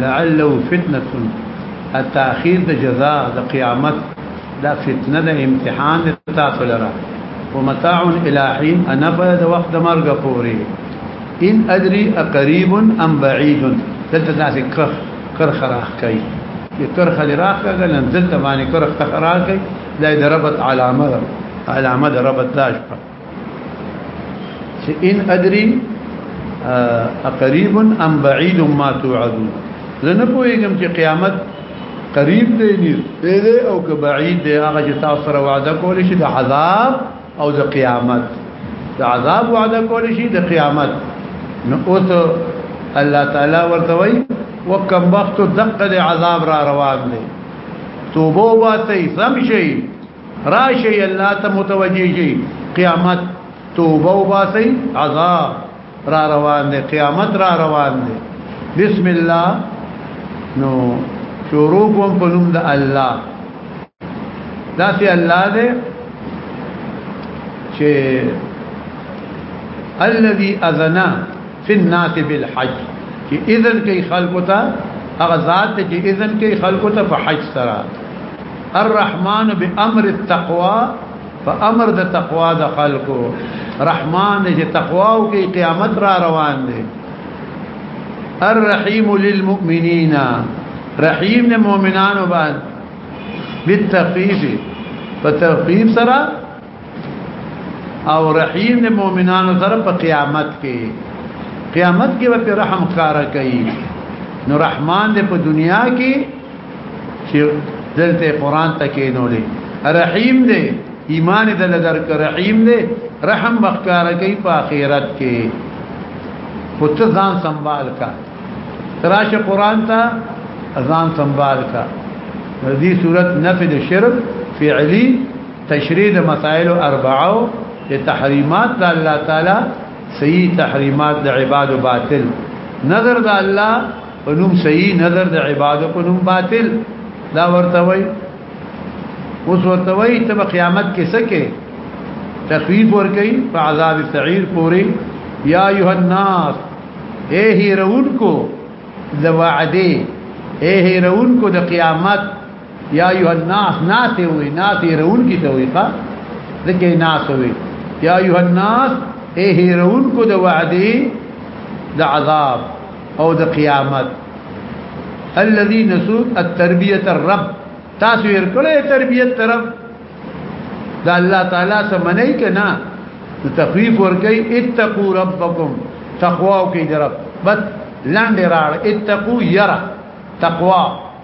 لعله فتنه التاخير د جزاء د قیامت دا فتنه د امتحان تاسو لره ومتاع الى حين انا بعد وقت مرګ پوري ان ادري قريب ام بعيد دلته تاسو کرخ کرخ راخ کوي کرخ راخ کوي نن دلته باندې کرخ راخ کوي دا د ربط علامه علامه د ربط داشته چې ان ادري قریب ام بعید ما توعدون زه نه پوهیږم چې قیامت قریب دی نږدې دی او که بعید دی هغه چې تاسو سره وعده کول شي د عذاب او د قیامت د عذاب وعده کول شي د قیامت نو اوس الله تعالی ورته وایي وکم وخت دقه عذاب را روان دی توبه وباسئ سم شئ راشي الله ته متوجي شي قیامت توبه وباسي عذاب را روان دي قیامت را روان دي بسم الله نو شروع کوم په نوم د الله دا سي الله دې چې الذي اذنا فی الناس بالحج چې اذن کوي خلق ته هغه ذات چې اذن کوي خلق ته په حج سره الرحمن بامر التقوى فامر د تقوا د خلقو رحمان چې تقوا او کې قیامت را روان دي الرحیم للمؤمنین رحیم نے مومنانو باندې بالتخفیف په تخفیف سره او رحیم د مؤمنانو سره په قیامت کې قیامت کې به رحم کار کوي نو رحمان دې په دنیا کې چې دلته قران ته کې نولې رحیم دې ایمان دې لدر کې رحیم دې رحم مخکار کوي په آخرت کې خود ځان سنبال کا تراشه قران ته ځان سنبال کا دې صورت نفي د شرک فعلی تشریح د مسائل اربعه د تحریمات د الله تعالی صحیح تحریمات د عباد باطل نظر د الله په نوم صحیح نظر د عباد په نوم باطل دا ورته وای اوس ورته وای ته قیامت کې سکه تخویف ور کوي په عذاب سعیر پوری یا ایه الناس اے هیرون کو د وعده اے هیرون کو د قیامت یا ایه الناس ناس وی ناس رون کی ته وی ښا ځکه ناس وی یا ایه الناس اے هیرون کو د وعده د عذاب او د قیامت الذي نسو التربيه الرب تاسو یې کړې تربيت طرف دا الله تعالی سره منئ کنا تخفیف ورکي اتقوا ربکم تقوا کوي درب بس لاندې راړ اتقوا يرا تقوا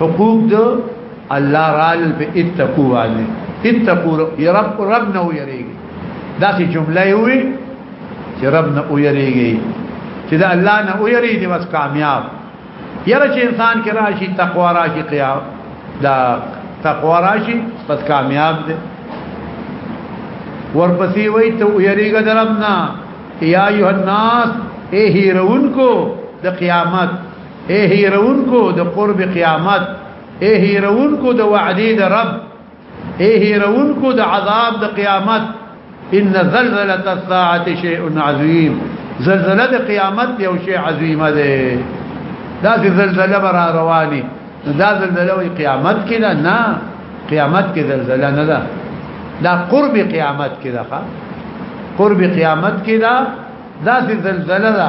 حقوق د الله رال په اتقوا والي اتقوا رب رب نه ويريږي دا چې جمله وي چې رب نه ويريږي چې دا الله نه ويريږي بس کامیاب یره چې انسان کې راشي تقوا راشي قیام دا تقوا راشي بس کامیاب دي ورپسې وای ته ويريږي دربنا یا ایه الناس ای هیرونکو د قیامت اے هیرون کو د قرب قیامت اے هیرون کو د وعده د رب اے هیرون کو د عذاب د قیامت ان زلزله الساعه شیء عظیم زلزله د قیامت یو شی عظیمه ده دا زلزله بر رواني دا زلزله وی قیامت کې نه نه قیامت کې زلزله نه ده دا قرب قیامت کې ده قرب قیامت کې ده دا زلزله ده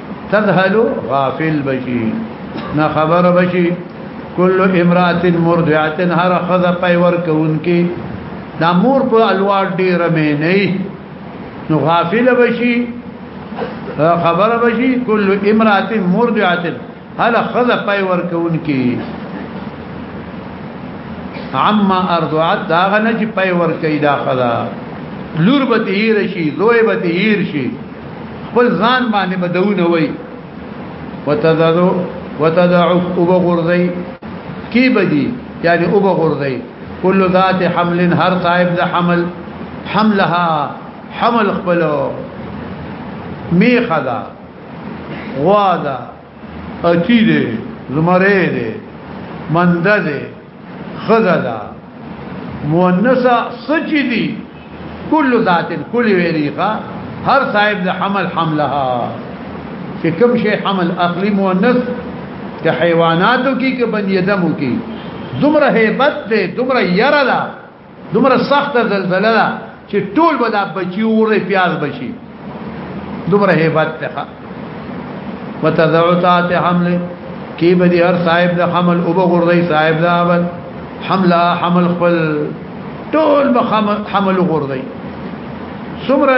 تذهل غافل بشي نا خبر بشي كل امراه مرضعه هر خذا پي ورکونکي دا مور په الوار ډیره مې نه نو غافل بشي خبر بشي كل امراه مرضعه هل خذا پي ورکونکي عما ارضعت دا غنه چې پي ورکي دا خذا لور به تیر شي زوی به تیر شي خپل ځان باندې بدونه وای وتذرو وتدعو وبغرزي کی بدی یعنی وبغرزي كل ذات حمل هر صاحب د حمل حملها حمل خپلو میخه دا غوا دا اچی دی زمره دی منده دی خزدا مؤنثه سچي دي کل ذات کل ویریقه هر صاحب د حمل حملها چې کوم شی حمل اخلي مؤنث د حیواناتو کې کې بنی ادمو کې دومره hebat ده دومره یره ده دومره سخت زلزله ده چې ټول به دا بچي وره پیاز بشي دومره hebat ته وتذعتات حمل کی بدی هر صاحب د حمل او بغردی صاحب دا بل حمله حمل خپل ټول به حمل غردی سمره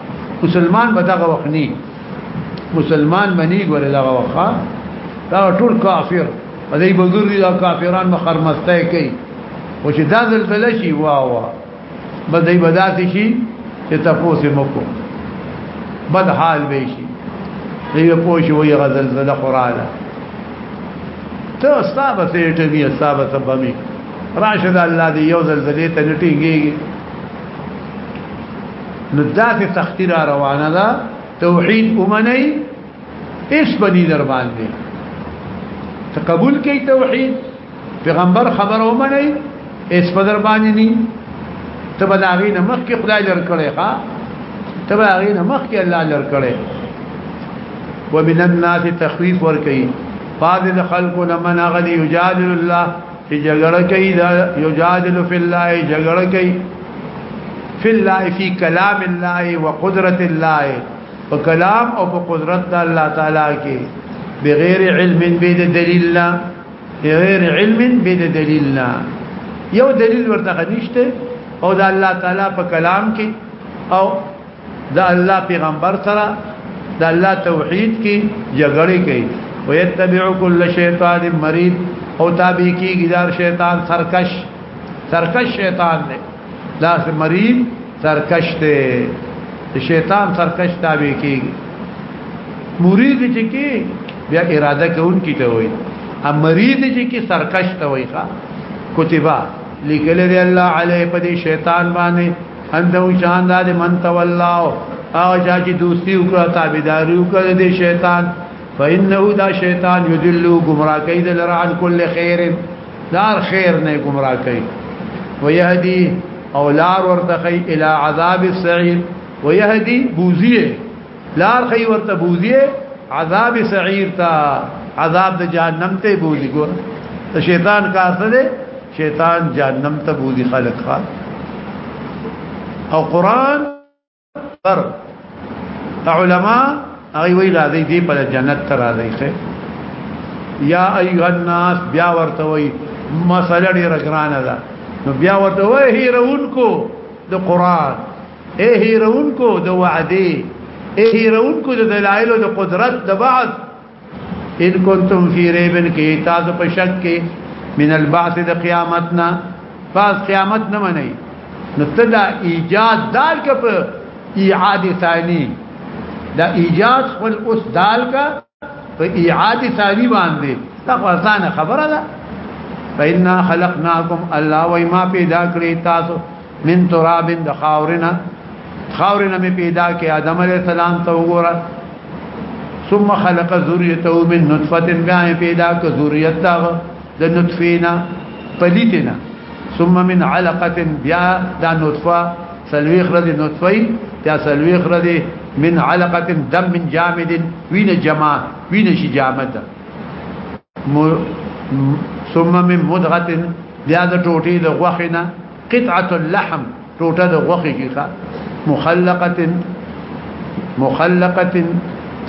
مسلمان به دغه وخت نه مسلمان منی ګور دغه وخت دا ټول کافر په دې بزرګي دا کافران مخرمسته کوي او چې دا زلزلہ شي وا وا بدای بدات شي چې تاسو مکو بد حال به شي یو پوه شي وي غزلزلہ قراله ته استاد ته ټوي استاد ته بمي راشد الله دې یو زلزلې ته نټيږي نو داسې سختی را روانه ده توحید اومنئ اس بنی در باندې ته قبول کړئ توحید پیغمبر خبر اومنئ اس په در باندې نه ته به هغه نه مخ کې خدای لر کړي ها ته به هغه نه مخ کې الله لر کړي ومن الناس تخويف ورکي فاضل خلقنا من غني يجادل الله چې جګړه کوي دا یجادل فی الله جګړه کوي فی الله فی کلام الله وقدرت الله په کلام او په قدرت د الله تعالی کې بغیر علم بيد دلیل نه بغیر علم بيد دلیل نه یو دلیل ورته نشته او د الله تعالی په کلام کې او د الله پیغمبر سره د الله توحید کې جګړه کوي او یتبع کل شیطان مرید او تابع کیږي دار شیطان سرکش سرکش شیطان دی دا مرید سرکش دی شیطان سرکش تابع کیږي مرید چې کې بیا اراده کوونکی ته وایي ا مرید چې کې سرکش ته وایي ښا کتبه لیکل دی الله علیه په دې شیطان باندې اندو شان دا دې من تولاو او چا چې دوستي وکړه تابعداري وکړه دې شیطان فإنه دا شیطان یذلو گمراه کوي د لران کل خیر دار خیر نه گمراه کوي ويهدي او لار ورتخي الى عذاب السعير ويهدي بوزيه لار خي ورته بوزي عذاب سعير تا عذاب د جهنم ته بوزي ګور ته شیطان کار څه دی شیطان جهنم ته بوزي خلق خان او قران پر علماء هغه وی راځي دی په جنت تر راځي ښه یا ایها الناس بیا ورته وی مسله ډیره ګرانه ده نو بیا ورته وی هیرونکو د قران اے هیرونکو د وعده اے هیرونکو د دلایل د قدرت د بعض ان کنتم فی ریب کی تاسو په شک کې من البعث د قیامتنا پس قیامت نه منئ نو تدا ایجاد دال کپ ایعاد ثانی دا ایجاد خپل اوس دال کا په اعاده تاوی باندې دا ځان خبره ده فإنا خلقناكم الله وما پیدا کړی تاسو من تراب د خاورنا خاورنا می پیدا کې آدم علی السلام ته وګوره ثم خلق ذریته من نطفه بیا پیدا ک ذریته د نطفینا پلیتنا ثم من علقه بیا دا نطفه سلوی خرد نطفی بیا سلوی خرد من علقه دم من جامد وین جما وین شي جامد ثم من مدغه بیا د ټوټي د غوخنه قطعه اللحم ټوټه د غوخي کیخه مخلقه مخلقه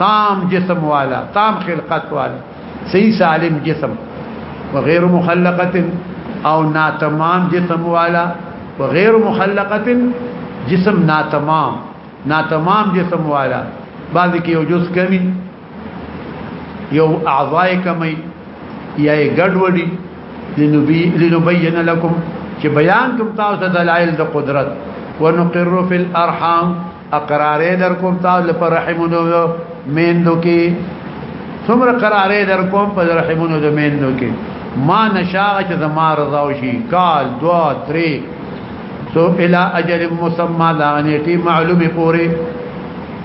تام جسم والا تام خلقت والا صحیح سالم جسم وغیر مخلقه او ناتمام جسم والا وغیر مخلقه جسم ناتمام ناتمام جسم والا بعضی کې یو جز کمی یو اعضاء کمی یا ګډوډي لنبي لنبين لكم چې بیان کوم تاسو ته دلایل د قدرت ونقر في الارحام اقرار در کوم تاسو پر رحمونو میندو کې څومره قرار در کوم پر رحمونو د میندو کې ما نشاغ چې زما رضا وشي کال دوا تری سو الى اجل مسمى لا نيتي معلومه پوره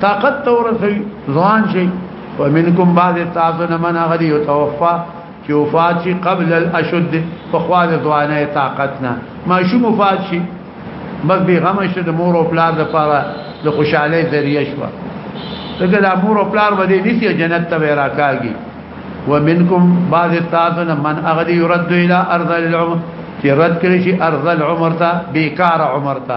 طاقت تور سي ځوان شي ومنکم بعض تاسو نه من غدي توفا چې وفات شي قبل الاشد په خوا د ځوانه طاقت نه ما شو مفات شي بس به غم شته د مور او پلار د پاره د خوشاله ذریعہ شو دغه د مور او پلار باندې نسی جنت ته راکاږي ومنکم بعض تاسو نه من غدي يرد الى ارض العمر چې رد کړی شي ارض العمر ته بیکار عمر ته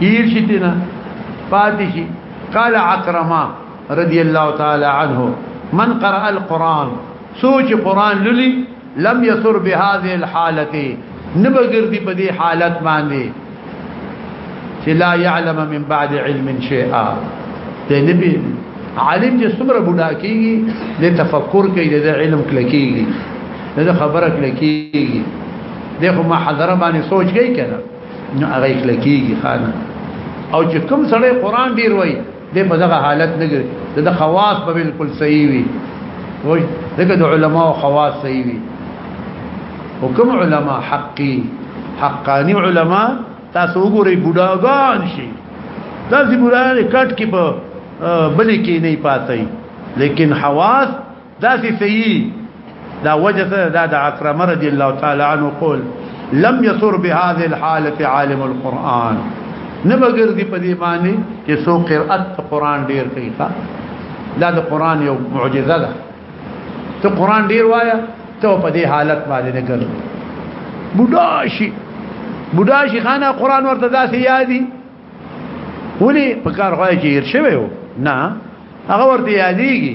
هیر شي تینا پاتې شي قال عكرمه رضي الله تعالى عنه من قرأ القرآن سوچ قرآن للی لم يسر بهذه الحالة نبغردي په دې حالت باندې چې لا يعلم من بعد علم شيئا ته نبی عالم چې څومره بډا کیږي د تفکر کوي د علم کله کیږي د خبره کله کیږي دغه محاضره باندې سوچ کوي کنه نو هغه کلکیږي خان او چې کوم سړی قران ډیر وای د په دغه حالت نه ګرځي د خواص په بالکل صحیح وي وای دغه د علما او خواص صحیح وي حکم علما حقي حقاني علما تاسو وګورئ بډاګان شي تاسو بډاګان کټ کې په بلې کې نه پاتای لیکن حواس دا سی سیی دا وجه دا دا اکرم رضی الله تعالی عنہ قول لم يصر بهذه الحاله عالم القران نبغر دی پدی معنی چې سو قرات قران ډیر کوي دا د قران یو معجزه ده ته قران ډیر وایا ته په دې حالت باندې نه ګرځې بډاشي بډاشي خانه قران ورته داسې یادي ولي په کار غوای چې هیر شوی نه هغه ورته یادېږي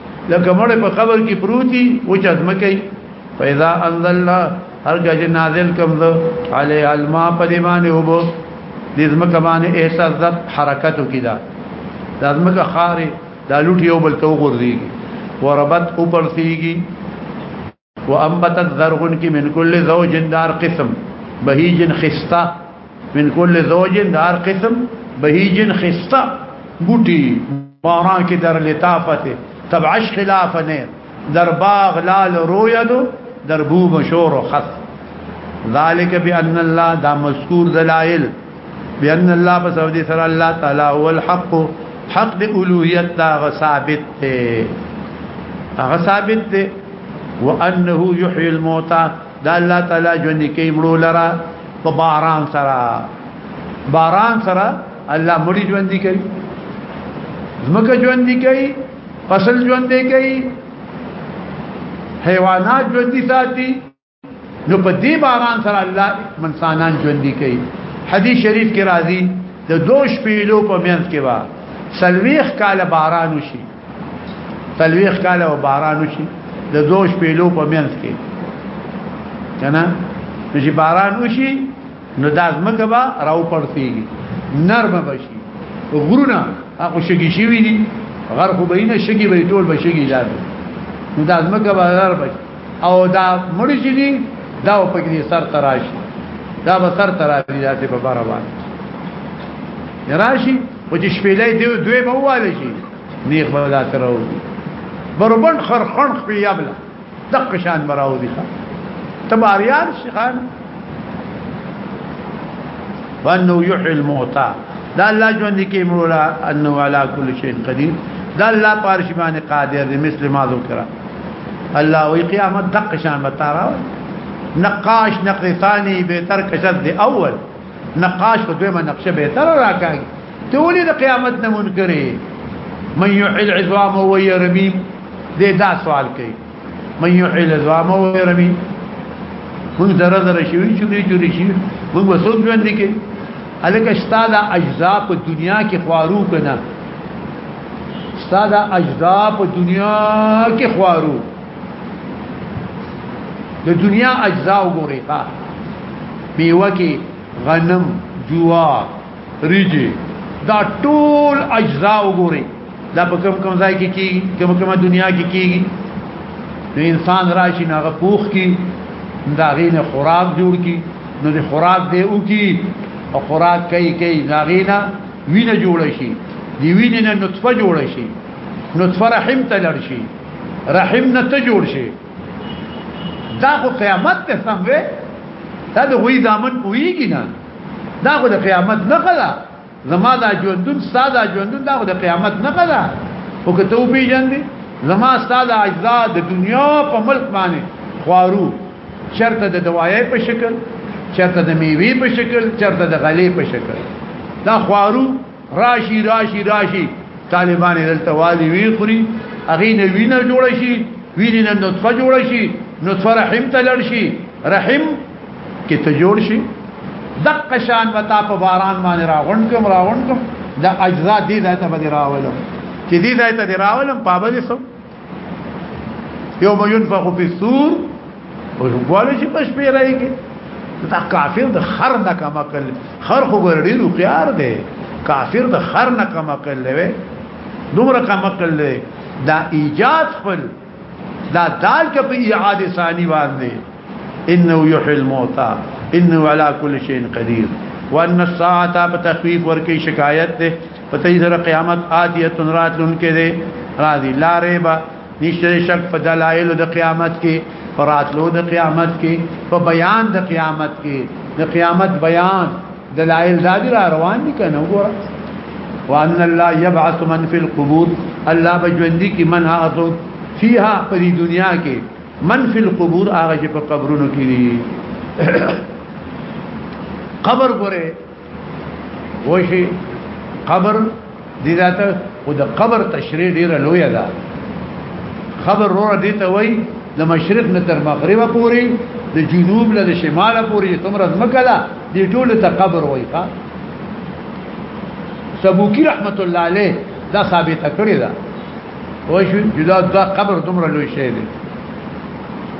لکه مړ په قبر کې پروتي او چې ازمکه فاذا انزلنا هر کله نازل کوم زه علی الماء په دې باندې وبو دې زمکه باندې احساس د حرکت کیدا د زمکه خاري د لوټ یو بل تو غورځي وربت اوپر سیږي وانبتت ذرغن کی من کل زوج دار قسم بهیج خستا من کل زوج دار قسم بهیج خستا بوټي باران کې در لطافت تبعش خلاف نه در باغ لال رویدو در بو مشور و خط ذالک بأن الله دا مذکور دلائل بأن الله پس او دې سره الله تعالی هو الحق حق د اولوہیت دا ثابت ته هغه ثابت ته وانه يحيي الموتى دا الله تعالی ژوند کوي مړو لرا په باران سره باران سره الله مړي ژوند کوي زمکه ژوند کوي فصل ژوند کوي حیوانات ژوند ساتي نو په دې باران سره الله منسانان ژوند کوي حدیث شریف کې راځي د دوش پیلو په منځ کې وا سلويخ کال باران وشي سلويخ کال او باران وشي د دوش پیلو په منځ کې کنه چې باران وشي نو د ازمکه با راو پړتيږي نرمه بشي غرونه هغه شګي شي وي غرخو بینه شګي به ټول بشي ځي نو د ازمکه با نرمه او دا مړ شي دي دا په کې سر تراشي دا به سر تراشي دا په بار روان راشي او چې شپېلې دی دوی به واله شي نیخ به لا ترو بربن خرخن خپل یبل دق شان مراو دي تباریان شيخان وانه يحيي الموتى دا الله ژوند کې مولا انه على كل شيء قدير دا الله پارشمان قادر مثل ما ذکر الله وی قیامت دق شان بتارا نقاش نقر ثانی بهتر کشد دی اول نقاش په دویمه نقشه بهتر راکاږي ته ولې د قیامت نه منکرې من يحل عظام و يرمي دې دا سوال کوي من يحل عظام و يرمي موږ زره زره شوی چوري چوري شي موږ وسوم ژوند کې الکه استاد اجزاء په دنیا کې خوارو کنه استاد اجدا په دنیا کې خوارو د دنیا اجزا وګورئ ښا میوه کې غنم جوار ریجه دا ټول اجزا وګورئ دا په کوم کوم ځای کې کی کوم کوم دنیا کې کیږي نو انسان راشي نه غفوخ کی دا غینه خوراک جوړ کی نو د خوراک دی او کی او خوراک کوي کوي دا غینه وینه جوړ شي دی وینه نه نطفه جوړ شي نطفه رحم ته لړ شي رحم نه ته جوړ شي دا خو قیامت ته سم وي دا د غوي دامن کويږي نه دا خو د قیامت نه خلا زما دا ژوندون ساده ژوندون دا خو د قیامت نه خلا او که ته پیژندې زما ساده اجزا د دنیا په ملک باندې خوارو چرته د دوايي په شکل چرته د میوي په شکل چرته د غلې په شکل دا خوارو راشي راشي راشي طالبان دلته والي وی خوري اغه نه وینه جوړ شي وینه نه نطفه جوړ شي نطفه رحم ته لړ شي رحم کې ته جوړ شي دقه شان وتا په باران باندې راغون کوم راغون کوم دا اجزا دي ذاته باندې راولم چې دي ذاته راولم پابل سم یوم ينفخ فی الصور او ګوالې چې پښ پی رايږي دا کافر د خر نه کم عقل خر خو ګرډي رو خيار دی کافر د خر نه کم عقل لوي دومره کم عقل لوي دا ایجاد خپل دا دال کې په اعاده ثاني باندې انه يحيي الموتى انه على كل شيء قدير وان الساعه بتخفيف ورکی شکایت ده پته یې سره قیامت آتیت راتلون کې دي راځي لا ریبا نشته شک په دلایل د قیامت کې فراتلو د قیامت کې په بیان د قیامت کې د قیامت بیان دلایل دا دي را روان دي کنه وګوره وان الله يبعث من في القبور الله بجوندي کې من هغه فيها په دې دنیا کې من في القبور هغه چې په قبرونو کې دي قبر ګوره وشي قبر دې ذاته او د قبر تشریح ډیره لوی ده خبر رو دې ته وای د مشرق نه تر مغرب پورې د جنوب له شمال پورې تمره مکه ده دې ټول ته قبر وای ښا سبوکی رحمت الله علیه دا ثابت کړی دا وای شو جدا دا قبر تمره لوی شه دي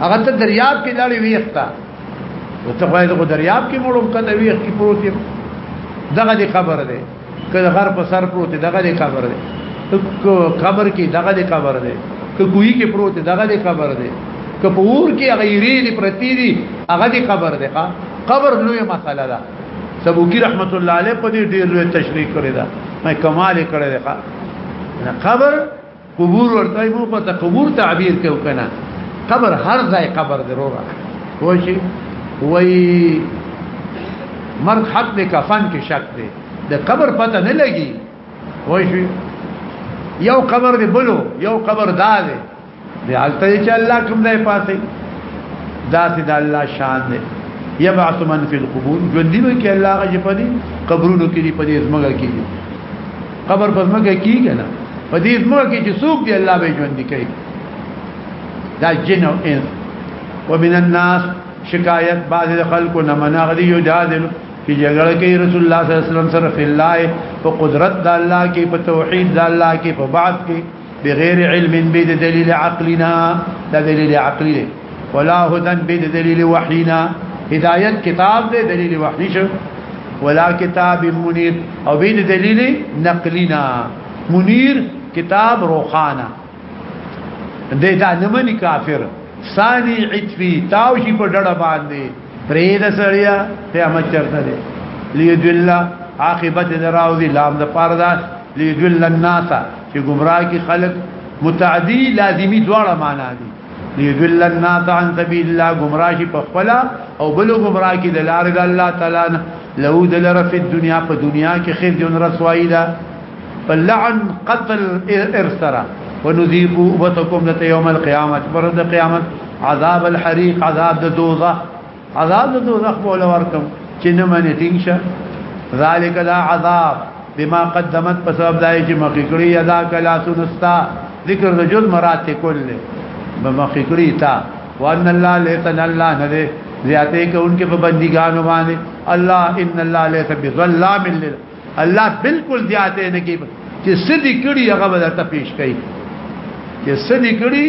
هغه ته دریاب کې لاړې ویخته نو ته خو دغه دریاب کې مړم کنه ویخ کې پروت یم دغه دې قبر دی کله غر په سر پروت دی دغه دې قبر دی قبر کې دغه دې قبر دی که کوی کې پروت دی دغه دې قبر دی که په ور کې غیرې دې پرتی دی هغه دې قبر دی ښا قبر لوی مسله ده سبوکی رحمت الله علیه په دې ډیر لوی تشریح کړی دا مې کمال کړی دا قبر قبور ورته مو په قبور تعبیر کو کنه قبر هر ځای قبر ضروره وشي وای مرد حق به کفن کې شک دی د قبر پته نه لګي وشي یو قبر دی بلو یو قبر دا دی دی حالت چې الله کوم دی پاتې ذات د الله شان دی يبعث من في القبور جندي به کې الله غجفني قبرونو کې دي په دې زمګه کې دي قبر په مکه کې کنه په دې مکه کې چې څوک دی الله به ژوند کوي دا جن او انس ومن الناس شکایت بعض خلکو نه منغدي یو جادل چې جګړه کوي رسول الله صلی الله علیه وسلم سره فی الله په قدرت د الله کې په توحید د الله کې په بعث کې بغیر علم بيد دلیل عقلنا دا دلیل عقلی دی ولا هدن بيد دلیل وحینا هدایت کتاب دی دلیل وحی شو ولا کتاب منیر او بيد دلیل نقلنا منیر کتاب روخانا دې دا نمنې کافر ثاني عتفي تاوشي په ډړه باندې پرې د سړیا قیامت چرته دی لیدل عاقبت دراوی لام د پاره دا لیدل الناس چې گمراه کی خلق متعدی لازمی دواړه معنا دي لیدل الناس عن سبیل الله گمراه شي په خپل او بل گمراه کی د لار د الله تعالی له دلر فی دنیا په دنیا کې خیر جن رسوایی ده فلعن قتل ارسرا ونذيقو وتكم لت يوم القيامه برد قيامت عذاب الحريق عذاب الدوزخ عذاب الدوزخ بوله ورکم چې نه منې تینشه ذالک دا عذاب بما قدمت په سبب دای چې مخې کړی ادا کلا سنستا ذکر د جل مرات کله به مخې کړی تا وان الله لیتن الله نه دې زیاته کوونکې په بندګانو باندې الله ان الله لیت بظلام لل الله بالکل زیاته نه کوي چې سدي کړي هغه به درته پیش کوي چې سدي کړي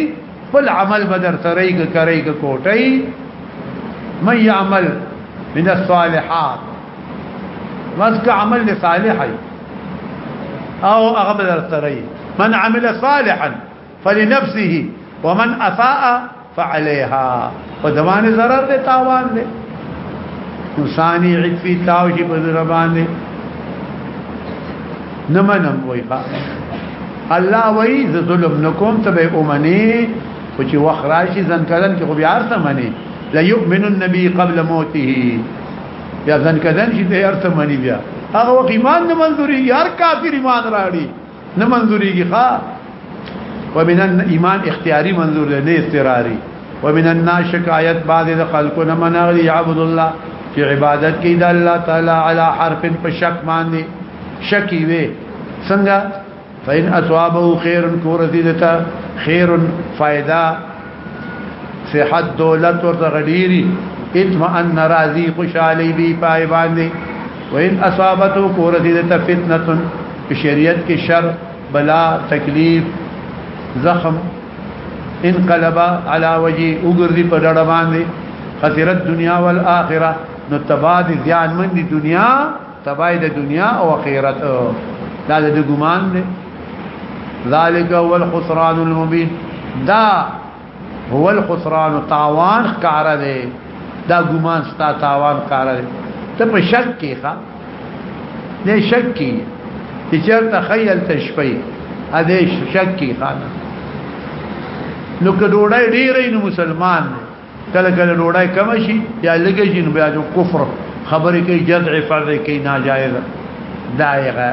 خپل عمل به درته رېګ کوي کوټي من يعمل من الصالحات مزګه عمل صالح او هغه به درته رېګ من عمل صالحا فلنفسه ومن أفاء فعليها په دمانه zarar دي تاوان دي انساني عطفي تاوشي په زربان دي نمنم ويخا الله وی ز ظلم نکوم ته به اومني او چې وخت راشي ځن کړن کې خو بیا ارته مني لا يؤمن النبي قبل موته بیا ځن کړن چې به ارته مني بیا هغه وخت ایمان نه منځوري یار کافر ایمان راړي نه منظوريږي ښا ومن الايمان اختياري منظور نه اضطراري ومن الناس شکایت بعض د خلکو نه منغلي عبد الله چې عبادت کوي د الله تعالی على حرف په شک باندې شکی وي څنګه فإن أصابه خير كورثي دتا خير فائدة صحت دولت ورته غډيري اطمئن راضي خوشالي بي پای باندې وان اصابته کورتي د فتنه په شریعت کې شر بلا تکلیف زخم انقلب على وجه وګرځي په ډړ باندې خسرت دنیا والآخرة نو تباد زیان من دي دنیا تبای د دنیا او اخرت دا د ګمان دی ذالک هو الخسران المبین دا هو الخسران تاوان کار دی دا ګمان ستا تاوان کار دی ته په شک کې ښا نه شک کې چې چرته خیال تشپی ا دې شک کې خانه نو کډوړې ډېرې نو مسلمان دی کله کله ډوډۍ کم شي یا لګي جن بیا جو کفر خبرې کوي جزع فرض کوي ناجایز دایغه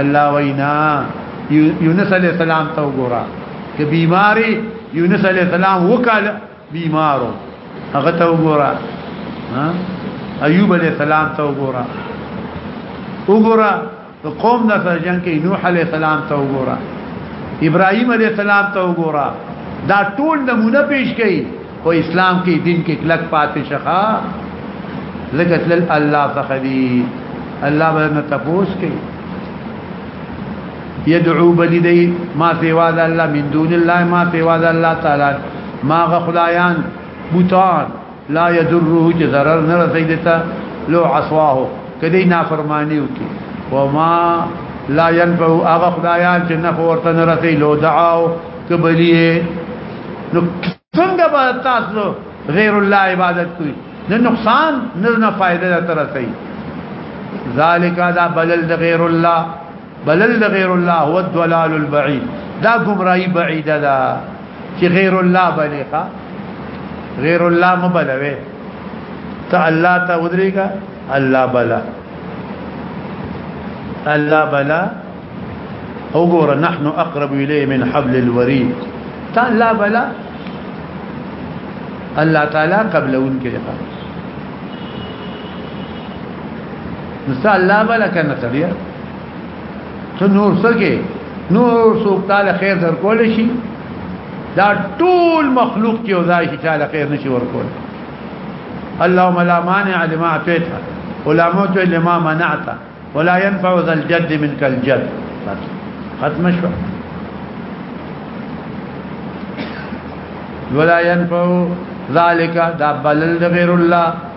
الله وینا یونس علی السلام ته وګوره چې بیماری یونس علی السلام وکاله بیمارو هغه ته وګوره ایوب علی السلام ته وګوره وګوره د قوم نه سره جنگ کوي نوح عليه السلام ته وګوره ابراهيم عليه السلام ته وګوره دا ټول نمونه پیش کړي او اسلام کې دین کې کلک پاتې شخه لکه تل الله فخدي الله باندې تفوس کوي يدعو بلدي ما سوا الله من دون الله ما سوا الله تعالى ما غخلايان بوتان لا يدره چې ضرر نه رسي دتا لو عصواه کدی نافرمانی وکي وما لا ينفع اغه خدایان چې نه ورته نه رسي لو دعاو کبلیه نو څنګه به تاسو غیر الله عبادت کوي نه نقصان نه نه فائدہ تر رسي ذالک دا بدل د غیر الله بلل غیر الله هو الضلال البعید دا گمراهی بعیده ده چې غیر الله بلیقا غیر الله مبلوي ته الله ته ودرېګا الله بلا الله بلا وګوره نحن اقرب اليه من حبل الوريد ته الله بلا الله تعالی قبلون کې لقا نسال الله بلا کنه تبیا ته نور سکه نور سوک تعالی خیر در کول شي دا ټول مخلوق چې وځای شي تعالی خیر نشي ورکول اللهم لا مانع لما اعطيت ولا موت لما منعت ولا ينفع ذا الجد منك الجد ختم شو ولا ينفع ذلك دا بلل غير الله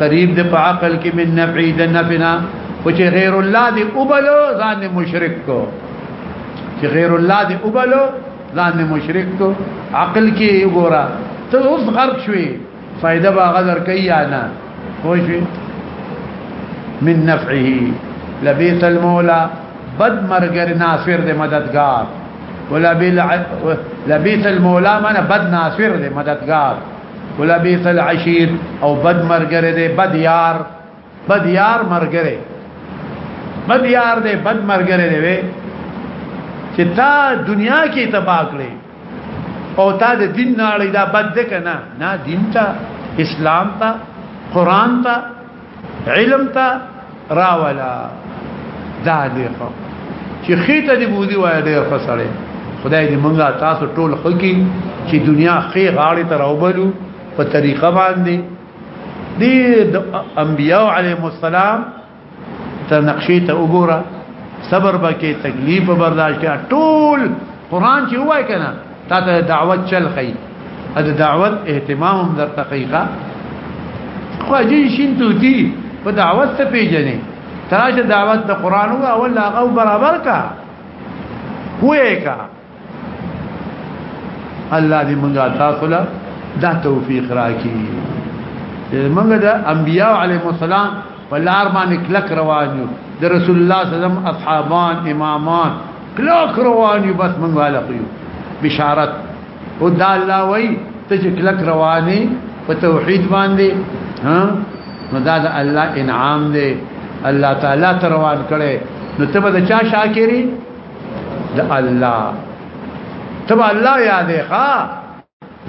قریب د په عقل کې من نفعی د نفنا او چې غیر الله دی اوبلو ځان مشرک کو چې غیر الله دی اوبلو ځان مشرک کو عقل کې وګوره ته اوس غرق شوي فائدہ با غذر کوي نه خو شي من نفعه لبیت المولى بد مرګر ناصر دې مددگار ولا بل لبیت المولى من بد ناصر دې مددگار ولا بیث العشیر او بد مرګره دې بد یار بد یار مرګره بد یار دې بد مرګره دې چې تا دنیا کې تباہ کړې او تا د دین نه اړې دا بد کنه نه دین ته اسلام ته قران ته علم تا راولا دا دی خو چې خېته دی بودی وای ډېر فسړې خدای دې مونږه تاسو ټول خلکی چې دنیا خې غاړې ته راوبلو په طریقه باندې دې انبیاء علیهم السلام ته نقشې ته وګوره صبر بکې تکلیف برداشت کې ټول قران چې وای کنه تا ته دعوت چل خي د دعوت اهتمام هم در تقیقه خو جی شین توتی په دعوت ته پیژنې تراشه دعوت د قران او اول هغه برابر کا وې کا الله دې مونږه تاسو له دا توفیق راکړي مونږ د انبیاء علیهم السلام بلار باندې کلک روان یو د رسول الله صلی الله علیه وسلم اصحابان امامان کلک روان یو بس موږ والا خو بشارت او دا الله وای ته چې کلک رواني په توحید باندې ها نو دا د الله انعام دی الله تعالی ته روان کړي نو ته به چا شاکری د الله ته الله یادې ښا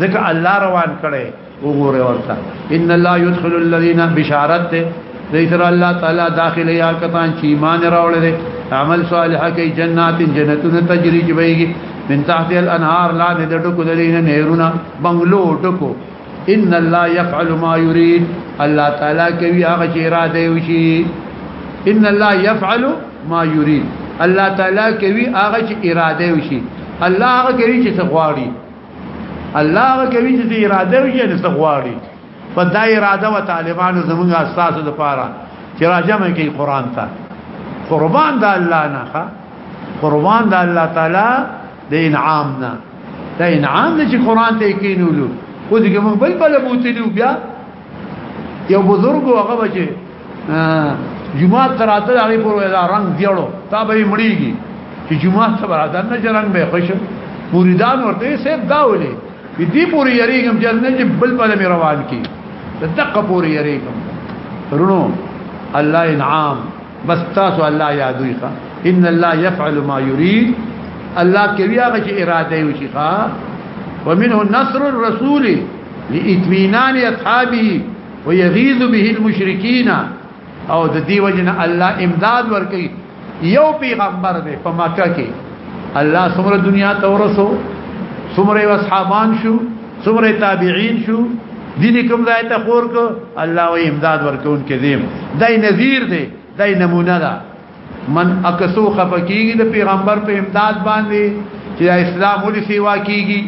ذکر الله روان کړي وګوره ورته ان الله يدخل الذين بشارت ذکر الله تعالی داخل یا کتان چې ایمان راوړل دي عمل صالح کوي جنات جنتونه تجري جويږي من تحت الانهار لا ندټکو دلینه نهرونه بنگلو ټکو ان الله يفعل ما يريد الله تعالی کوي هغه چې اراده وشي ان الله يفعل ما يريد الله تعالی کوي هغه چې اراده وشي الله هغه کوي چې څه غواړي الله کوي چې اراده وي چې څه غواړي په دا اراده و طالبانو زمونږه اساس د پاره چې راجمه کوي قران ته قربان د الله نه قربان د الله تعالی د انعام نه د انعام چې قران ته کینولو او دغه موږ بل بل بوتلو بیا یو بزرګ هغه بچي جمعه تراته هغه پورې دا رنگ دیړو تا به مړیږي چې جمعه ته راته نه جرنګ به خوش مریدان ورته سیب داولې دې پورې یریګم چې نه چې بل بل مې روان کی دقه پورې یریګم رونو الله انعام بس تاسو الله یادوي ښا ان الله يفعل ما يريد الله کوي هغه چې اراده وي ښا ومنه نصر الرسول لاطمینان اصحابه ويغيظ به المشرکین او د دې وجنه الله امداد ورکي یو پیغمبر دی په مکه کې الله څومره دنیا ته ورسو څومره اصحابان شو څومره تابعین شو دین کوم ځای ته خور کو الله و امداد ورکون کې دیم دای نذیر دی دای نمونه ده من اکسو خفکیږي د پیغمبر په امداد باندې چې اسلام ولې سیوا کیږي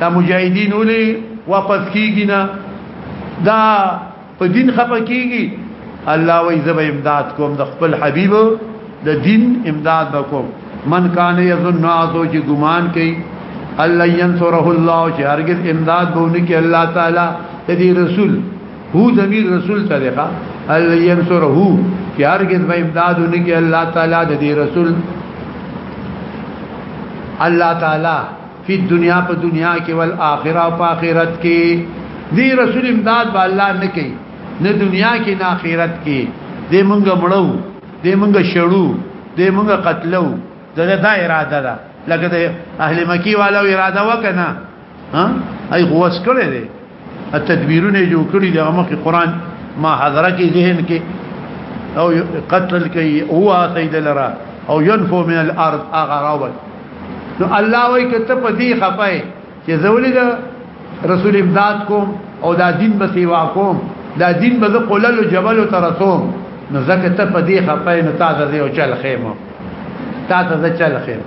دا مجاهدین ولې واپس کیږي نه دا په دین خفکیږي الله وې زب امداد کوم د خپل حبیب د دین امداد وکوم من کان یظن عذو چې ګمان کوي الله ينصره الله چې هرگز امداد بونه کې الله تعالی دې رسول هو ضمیر رسول ته ده الله ينصره چې هرگز به امداد ونکي الله تعالی د دې رسول الله تعالی په دنیا په دنیا کې ول اخره او اخرت کې دې رسول امداد به الله نه کوي نه دنیا کې نه اخرت کې دې مونږ مړو دې مونږ شړو دې مونږ قتلو دغه دا اراده ده لکه د اهل مکی والو اراده وکنه ها اي غوس کړي دي تدبیرونه جوړ کړي دي هغه مخکې قران ما حضره کې ذهن کې او قتل کوي هو سید لرا او ينفو من الارض اغراول نو الله وای کته په دې خپای چې زولې دا رسول امداد کوم او دا دین به سیوا کوم دا دین به قلل جبل ترسوم نو زکه ته په دې خپای نو تاسو دې او چل خیمه تاسو دې چل خیمه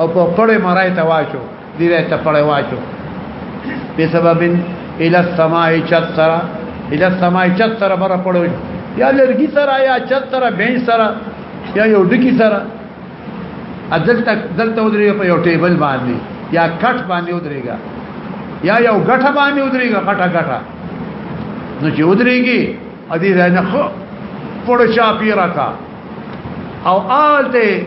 او په پړې مرای ته واچو دی وای ته پړې واچو په سبب الى السماء چتر الى السماء چتر بر پړو یا لرګي سره یا چتر بین سره یا یو ډکی سره ادل تک دلته ودرې په یو ټیبل باندې یا کټ باندې ودرېګا یا یو غټه باندې ودرېګا غټه غټه نو چې ودرېږي ادي نه خو پړ چا پیرا کا او آلته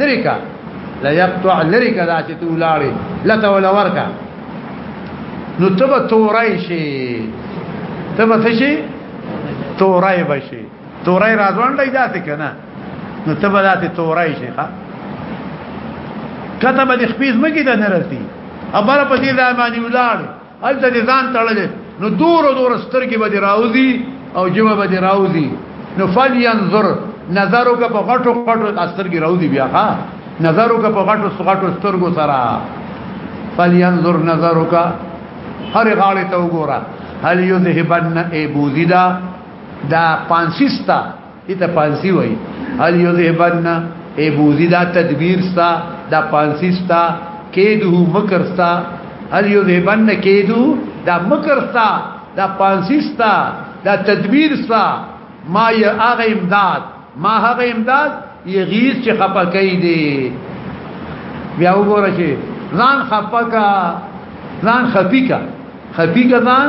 لری کا لا یقطع لری کا دا چې تو لاړې لته ولا ورکا نو تبه تورای شي تبه څه شي تورای بشي تورای راځوندای داسې کنه نو تبه داسې تورای شي ښا کته به د خپیز مګی د نرسي ابره په دې ځای باندې ولاړ ال د ځان تړلې نو دور دور سترګې به راوځي او جمع به راوځي نو فل ينظر نظرو کا په غټو غټو سترګې راوځي بیا ها نظرو کا په غټو غټو سترګو سره فل ينظر نظرو کا هر غاړه ته وګوره هل يذهبن ابو زيدا دا پانسيستا ایت پانسی وای هل یذهبن ای بوزی دا تدبیر ستا دا پانسی ستا کیدو مکر ستا هل یذهبن کیدو دا مکر ستا دا پانسی ستا دا تدبیر ستا ما یا هغه امداد ما هغه امداد یغیث چې خپه کوي دی بیا وګوره چې ځان خپکا ځان خفیکا خفیکا ځان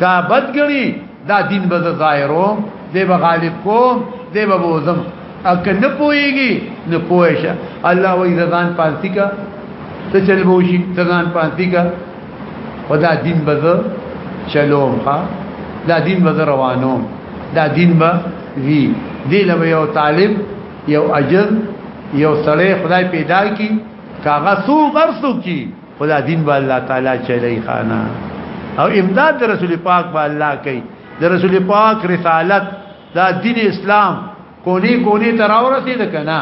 کا بدګنی دا دین به ظاهرو دی به غالب کوم دی به بوزم اکه نه پويږي نه پويشه الله وې ځان پانتی کا ته چل بوشي ځان پانتی کا خدا دین به چلوم ها دا دین به روانو دا دین به وی دی له یو طالب یو اجر یو سړی خدای پیدا کی کاغه سو برسو کی خدا دین با الله تعالی چلی خانا او امداد د رسول پاک با الله کوي د رسول پاک رسالت دا دین اسلام کونی کونی تر اورسې د کنا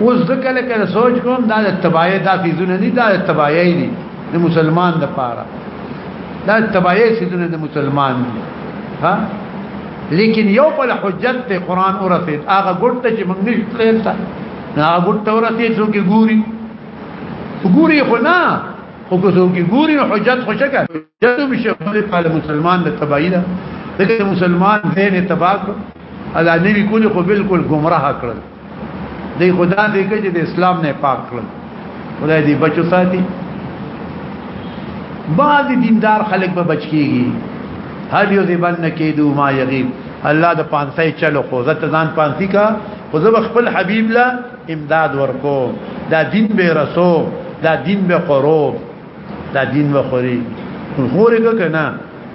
اوس ځکه لکه سوچ کوم دا د تبایه دا فیزونه نه دا د تبایه دي د مسلمان د پاره دا تبایه سیدونه د مسلمان دي ها لیکن یو په حجت ته قران اورسید هغه ګټه چې موږ نشو تلل نه ابو تورات یې څوک ګوري ګوري خو نه خو که څوک ګوري نو حجت خو شکه حجت به شي خپل قال مسلمان د تبعی ده دغه مسلمان دین تباک ادا نبی کولی خو بالکل گمراه کړل دی خدا دې کې چې د اسلام نه پاک کړل خدای دې بچو ساتي بعض دیندار خلک به بچ کیږي هر یو ځبن کېدو ما یغیب الله د پانسای چلو خو زت ځان پانسی کا خو زه خپل حبيب لا امداد ورکو دا دین به رسو دا دین به قرو دا دین به خوري خوري کنه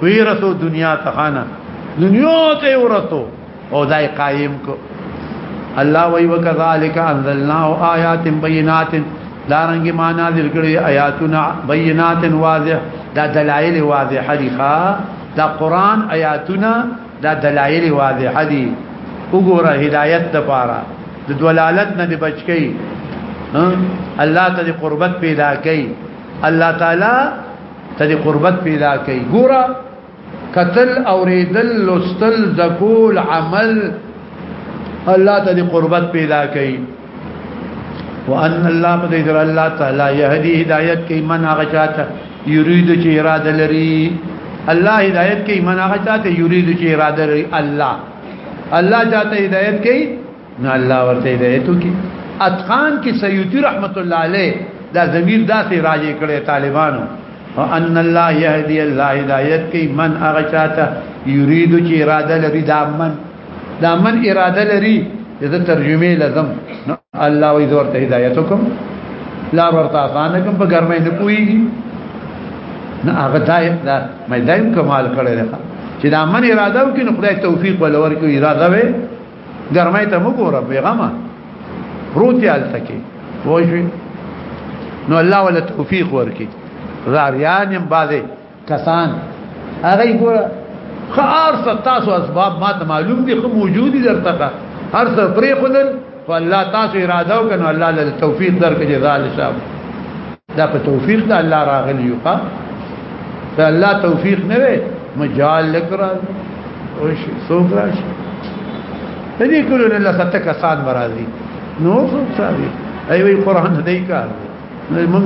وی رسو دنیا ته خانه دنیا ته ورته او دای قائم کو الله وی وکذالک انزلنا آیات بینات دارنګ ما نازل کړي آیاتنا بینات واضح دا دلایل واضح حدیثه دا قران آیاتنا دا دلایل واضح دي وګوره هدایت د پاره د دلالت نه دی بچ کی الله ته دی قربت پیدا کی الله تعالی ته دی قربت پیدا کی ګوره قتل اوریدل لستل ذکول عمل الله ته دی قربت پیدا کی وان الله قد اجر الله تعالی يهدي هدايت کوي من هغه چاته يريد چې اراده لري الله هدايت کوي من هغه چاته يريد چې اراده لري الله الله چاته هدايت کوي نو الله ورته هدايت کوي اتقان کې سيوطي رحمت الله عليه دا ضمیر داسې راځي کړي طالبانو وان الله يهدي الله هدايت کوي من هغه چاته يريد چې اراده لري دا من دا من اراده لري د ترجمه لازم الله وي ورته هدایت کوم لا ورته آسان کوم په ګرمه نه کوي نه هغه دای دا مې دایم کمال کړی دی چې دا من اراده وکړي نو خدای توفیق ولور کوي اراده وي ګرمه ته مو ګوره پیغامه روتي حالته کې وایي نو الله ولا توفیق ورکړي زاریان بعضه کسان هغه ګوره خار ستاسو اسباب ما ته معلوم دي خو موجودي درته هر څه پرې خدل خو الله تاسو اراده وکنه الله له توفیق درکې جزاء الشاب دا په توفیق د الله راغلی یو ښا ته الله توفیق نه وي مجال لکرا او شي څوک راشي د دې کولو نه لسته کسان مرادي نو څوک ساري ایوي قران دې کار موږ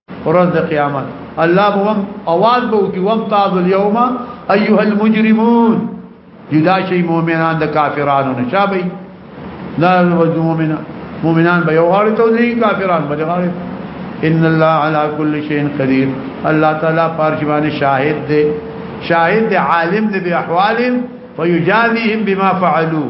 ورځ د قیامت الله بوم اواز بو کی وم تاذ اليوم ايها المجرمون جدا شي مؤمنان د کافرانو نشابي لا مؤمنان مؤمنان به یو غاړي ته دي کافران به غاړي ان الله على كل شيء قدير الله تعالی پارشبان شاهد دي شاهد عالم دي باحوالهم فيجازيهم بما فعلوا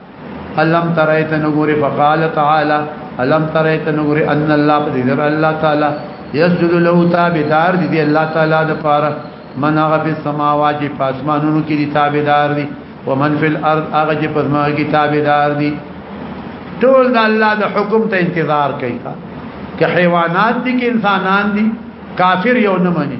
الم ترایت نګور فقال تعالی الم ترایت نګور ان الله قدر الله تعالی یسجد له تابدار دی الله تعالی د پاره من هغه په سماوات کې پاسمانونو کې دي تابعدار دي ومن فی الارض هغه چې پزما کې تابعدار دي ټول د الله د حکم ته انتظار کوي که حیوانات دي که انسانان دي کافر یو نه مني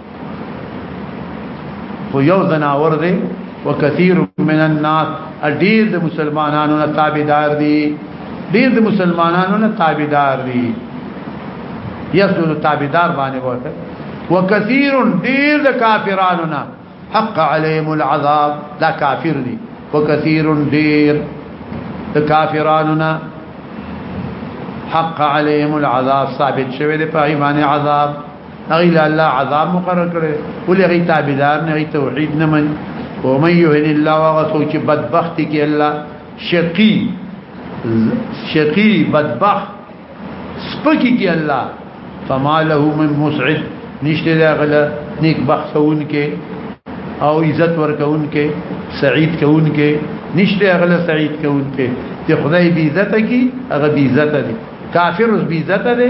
خو یو زناور دی وکثیر من الناس ډیر د مسلمانانو نه تابعدار دي ډیر د مسلمانانو نه تابعدار دي یسلو تابعدار باندې وته وکثیر ډیر د کافرانو نه حق عليهم العذاب دا کافر دي وکثیر ډیر د کافرانو نه حق عليهم العذاب ثابت شوی دی په ایمان عذاب هغه له الله عذاب مقرر کړي ولې غي تابعدار نه غي توحید نه من او مې يهن الله هغه سوچ بدبخت کې الله شقي شقي بدبخت سپکی کې الله فما له من مسعد نشته دا غلا نیک بخښون کې او عزت ورکون کې سعید کون کې نشته غلا سعید کون کې چې خدای دې عزت کی هغه دې عزت دي کافر دې عزت دي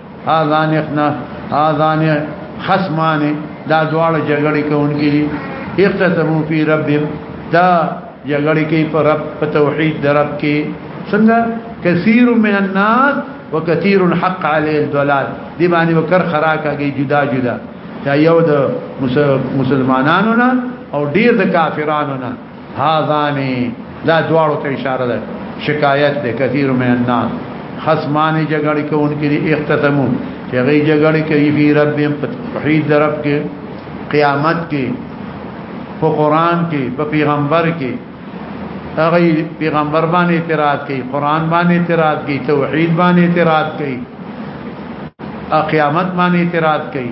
اذان اخنا اذان خصمان دا دواړه جګړې کوونکې دي اقتتمو فی رب دا جګړې کوي په رب په توحید در رب کې څنګه کثیر من الناس وکثیر الحق علی الضلال دی باندې وکر خراکږي جدا جدا دا یو د مسلمانانو نه او ډیر د کافرانو نه هاذانی دا دواړو ته اشاره ده شکایت ده کثیر من الناس خصمانی جګړه کوونکې دي اختتمو چې غي جګړه کوي فی رب توحید رب کې قیامت کې په قران کې په پیغمبر کې هغه پیغمبر باندې اعتراض کوي قران باندې اعتراض کوي توحید باندې اعتراض کوي قیامت باندې اعتراض کوي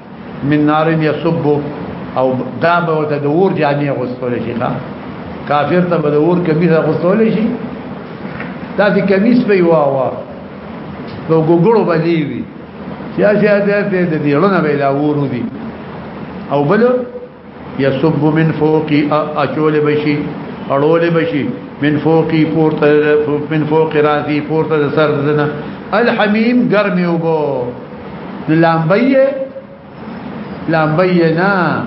من نار يسب او دا به د دور جامع غوستول شي ښا کافر ته به د اور کمیس غوستول شي دا د کمیس په یو وا نو ګوګړو باندې وي چې اځه دې د دې لونه به لا ورو دي او بل یصب من فوقی اچول بشي اړول بشي من فوقی پورته من فوق راضی پورته سر دنه الحمیم ګرمي وبو لامبيه لامبيه نه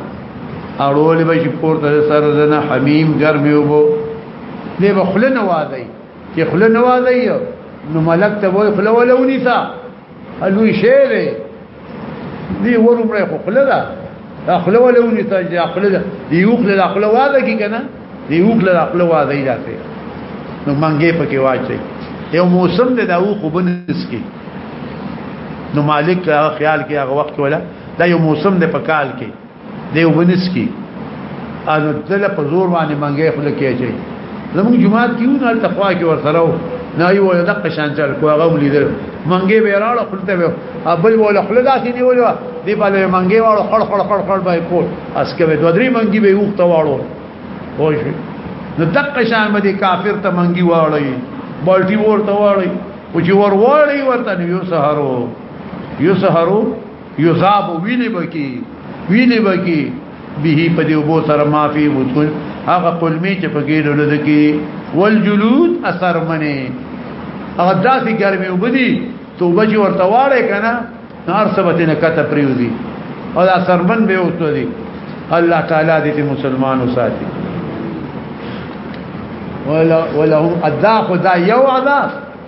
اړول بشي پورته سر دنه حمیم ګرمي وبو دی بخلنه وادي چې خلنه وادي نو ملک ته وای خلولونی تا الوی شعر دی ورو مړ خو خله ده دا خله ولا ونی ته دی خپل ده دی یو خله لا خله واده کی کنه دی یو خله لا خله واده یی راته نو منګه پکې واچي یو موسم دی دا و خو بنس کی نو مالک خیال کې هغه وخت ولا دا یو موسم دی په کال کې دی ونس کی او دل په زور باندې منګه خل کېږي زموږ جمعات کیو نه تقوا کې ورسره نه یو د قشان چل کو هغه لیدل منګه به راړه خلته به ابل ولا خل داسې نیولو دی په لوي منګه واړو خړ خړ خړ خړ به پور اسکه به دوه درې منګي به وخت واړو خوش نو دقه شان باندې کافر ته منګي واړی بالټي ورته واړی او چې ور واړی ورته یو سهارو یو سهارو یذاب ویلی بکی ویلی بکی به په دې وبو سره معافي وتون هغه قلمي چې په ګیرو لدکی والجلود اثر منی هغه داسې ګرمي وبدي توبه چې ورته واړې کنه نار سبته نه کته پریوزي او دا سرمن به اوتو دي الله تعالی دې مسلمانو ساتي ولا ولهم ادا خدا یو عذاب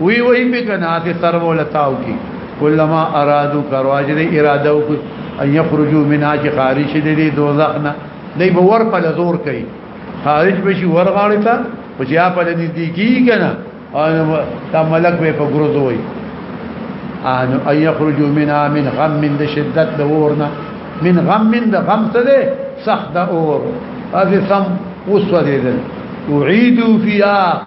وی وی به کنا ته سر ولتاو کی کلمہ ارادو کرواج دی اراده وک ان یخرجوا منها چې خارج دي دی دوزخ نه دی به ور په زور کوي خارج بشي ور غاړه تا او چې اپ له دې کی کنا او تا ملک به په ګروز وای ان ان یخرجوا منها من غم من د شدت د ورنا من غم من د غم څه دی سخت د اور اذ سم وسوه دې اعيدوا فيها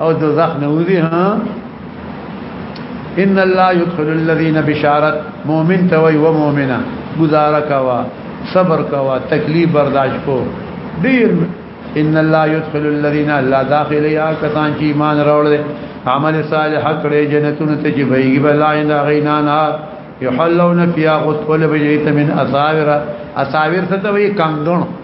او دوزخ نه وځي ها ان الله يدخل الذين بشارت مؤمن ته وي و مؤمنه گزاره کوا صبر کوا تکلیف برداشت کو ډیر ان الله يدخل الذين لا داخل يا کسان چې ایمان راوړل عمل صالح کړي جنتونه ته چې ويږي بلای نه غینا نار يحلون فيها غسل بجيت من اساور اساور ته وي کانګون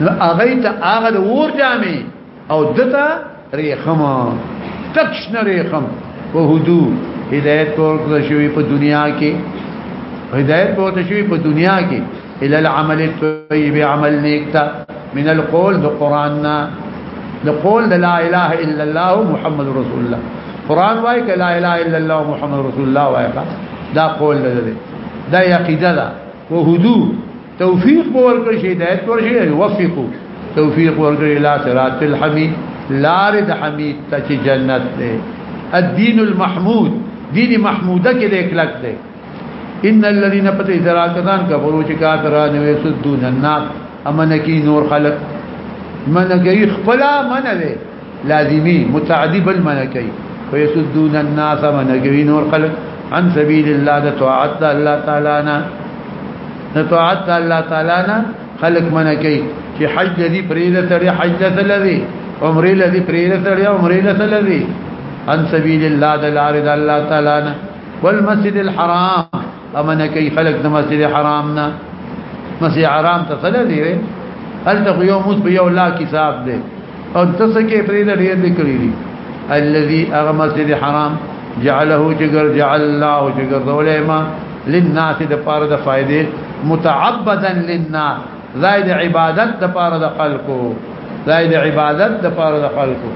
نو هغه ته هغه د ور جامې او دته ریخم تکشن ریخم په هدو هدایت ورکړل شوی په دنیا کې هدایت ورکړل شوی په دنیا کې الى العمل الطيب عمل نیکتا من القول د قراننا د قول د لا اله الا الله محمد رسول الله قران وای ک لا اله الا الله محمد رسول الله وای دا قول ده دا عقیده ده وهدوء توفیق به ورکړي شي هدایت ورشي يوفقو توفیق ورکړي لا صراط الحمید لار د حمید ته چې جنت ده الدين المحمود دین محموده کې د اکلک ده ان الذين پتي زراکتان کفرو چې کافرانه وي سدون النار امنکی نور خلق منګي خپل منوي لازمی متعدی بل منکی ويسدون الناس منکی نور خلق عن سبيل الله د طاعت الله تعالی نه د طاعت الله تعالی نه خلق منکی چې حج دې پرېده سره حج لذي عمره لذي پرېده سره عمره لذي عن سبيل الله د لار د الله تعالی نه والمسجد الحرام امن کوي خلک د مسجد حرام نه مسجد حرام ته تللی دی هل ته یو موس په یو لا کتاب دی او تاسو کې پرې د ډېر لیکلي دي الذي اغه مسجد حرام جعله جگر جعل الله جگر ظلما للناس د پاره د فائدې متعبدا للناس ځای د عبادت د پاره د خلکو ځای د عبادت د پاره د خلکو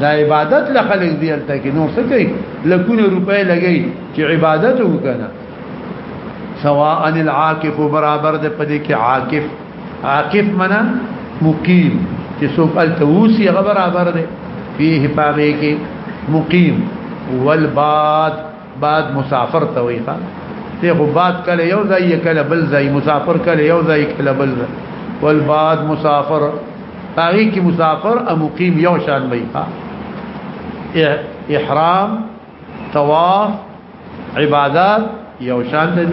دا عبادت له خلک دی الته کې نو څه کوي لکونه روپۍ لګي چې عبادت وکنه سواء العاکف برابر د پدې کې عاکف عاکف منا مقیم چې څوک الته وسی برابر دی فيه پاره کې مقیم والباد بعد مسافر ته وي ښا ته خو بعد کله یو ځای کله بل ځای مسافر کله یو ځای کله بل ځای ول بعد مسافر هغه کې مسافر او مقیم یو شان وي ښا احرام طواف عبادات یو شان دي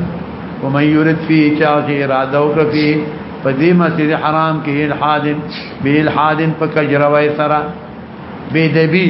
ومن يرد فيه چاغه اراده وکړي په دې مسجد حرام کې الحادن به الحادن په کجروي سره به دبي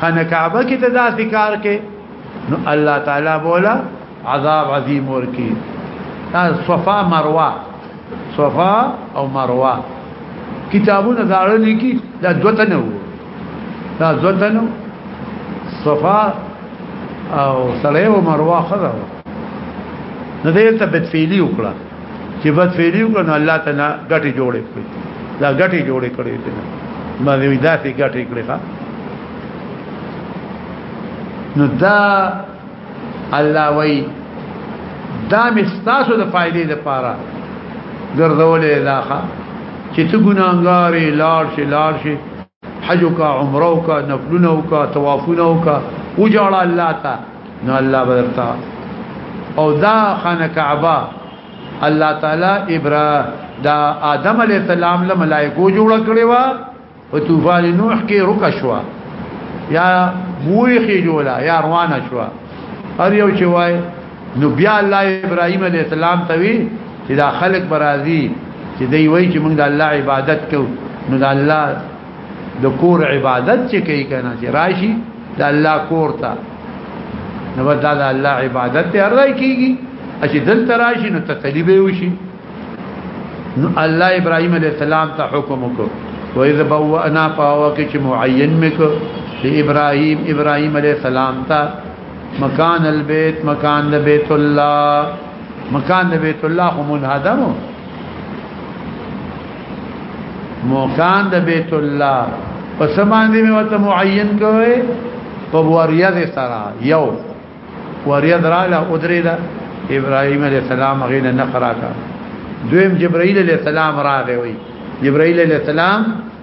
خانه کعبه کې ته داسې کار کې نو الله تعالی بولا عذاب عظیم ورکی صفا مروه صفا او مروه کتابونه زاړه لیکي دا دوتنه وو دا دوتنه صفا او سړی او مروه خره نو دې ته بتفیلی وکړه چې بد فعلیو کنه الله تعالی ګټي جوړې کړې دا ګټي جوړې کړې دي ما دې دا سي ګټي کړې ښا نو دا الله وای دا مستاسو د فائدې لپاره ګرځولې دا ښا چې ته ګناګارې لاړ شي لاړ شي حج کا عمره کا نفلونه کا طوافونه کا وجړه الله تا نو الله بدرتا او دا خانه کعبه الله تعالی ابرا دا آدم علی السلام له ملائکو جوړ کړي وا او طوفان نوح کې رک شو یا موخي جوړه یا روانه شو هر یو چې وای نو بیا الله ابراهيم عليه السلام ته وی چې دا خلق برازي چې دی وای چې موږ د الله عبادت کو نو د الله د کور عبادت چې کوي کنه چې راشي د الله کور ته نو دا د الله عبادت ته راځي کیږي چې دل تراشي نو تطلیب وشي نو الله ابراهيم عليه السلام ته حکم وکړ و اذ بوانا پاوکه چې معین مکو چې ابراهيم ابراهيم عليه السلام ته مکان البيت مکان د بیت الله مکان د بیت الله هم منهدم مکان د بیت الله پس باندې مې وته معین کوي په وریا دې سره یو وریا دراله او درې ده ابراهيم عليه السلام غینه نقرا کا دویم جبرائیل علیہ السلام راغی وی جبرائیل علیہ السلام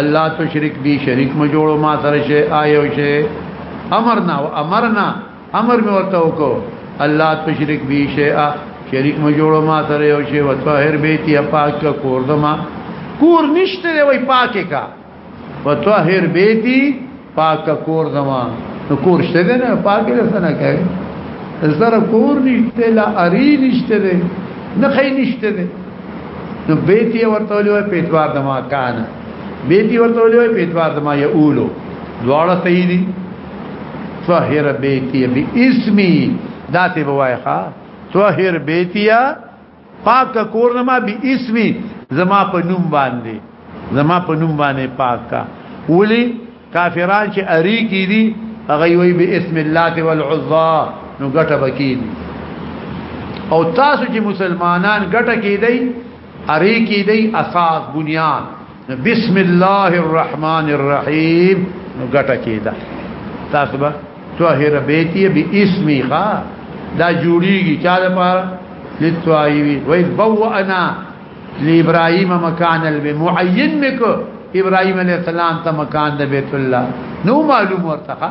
الله تو شرک بی شریک مو جوړو ما سره شي آیو شي امرنا او امرنا امر می ورته وکړو الله تو شرک بی شي شریک مو جوړو ما سره یو شي وتوهر بیتی پاک کا کور دما کور نشته وی پاکه کا وتوهر بیتی پاک کور زما نو کور شته دی نه پاک دی څنګه کوي زره کور نشته لا اری نشته دی نه خې نشته دی نو بیت یې ورته ویلو په اعتبار د ما کان بیت یې ورته ویلو په اعتبار د ما یولو دواړه صحیح دي طاهر بیت یې به اسمي ذات بوایخه طاهر بیت یې پاک کور نه ما به اسمي زما په نوم باندې زما په نوم باندې پاک کا ولي کافران چې اری کی دي هغه وي به اسم الله والعظا نو ګټه بکین او تاسو چې مسلمانان ګټه کیدی اری کیدی اساس بنیاد بسم الله الرحمن الرحیم نو ګټه کیدا تاسو به طاهر بیتی به اسمی ښا دا جوړیږي چا لپاره لتوایوی وای بوانا لابراهیم مکان المعین مکو ابراهیم علیہ السلام ته مکان د بیت الله نو معلوم ورته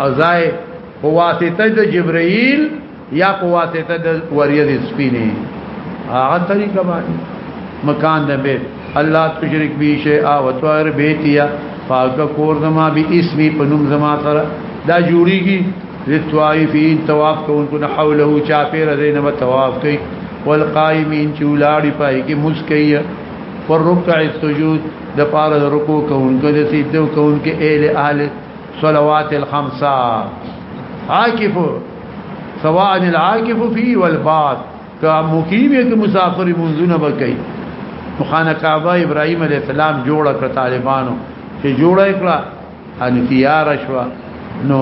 او ځای په واسطه د جبرائیل یا په واسطه د وریځ سپینې هغه طریقه باندې مکان د بیت الله تشرک به شی او طاهر بیتیا پاک کور زما به اسمی په نوم زما سره دا جوړیږي للطائفین طواف کوونکو نه حوله چا پیر زینب طواف کوي والقائمین چې ولاړی پای کې مسکیه والركع السجود د پاره رکوع کوونکو د سجده کوونکو اهل اهل صلوات الخمسه عاکف سواء العاکف فی والباد که مقیم یې مسافر منځونه بکای مخانه کعبه ابراهیم علی السلام جوړ کړ طالبانو چې جوړ کړه ان تیار شو نو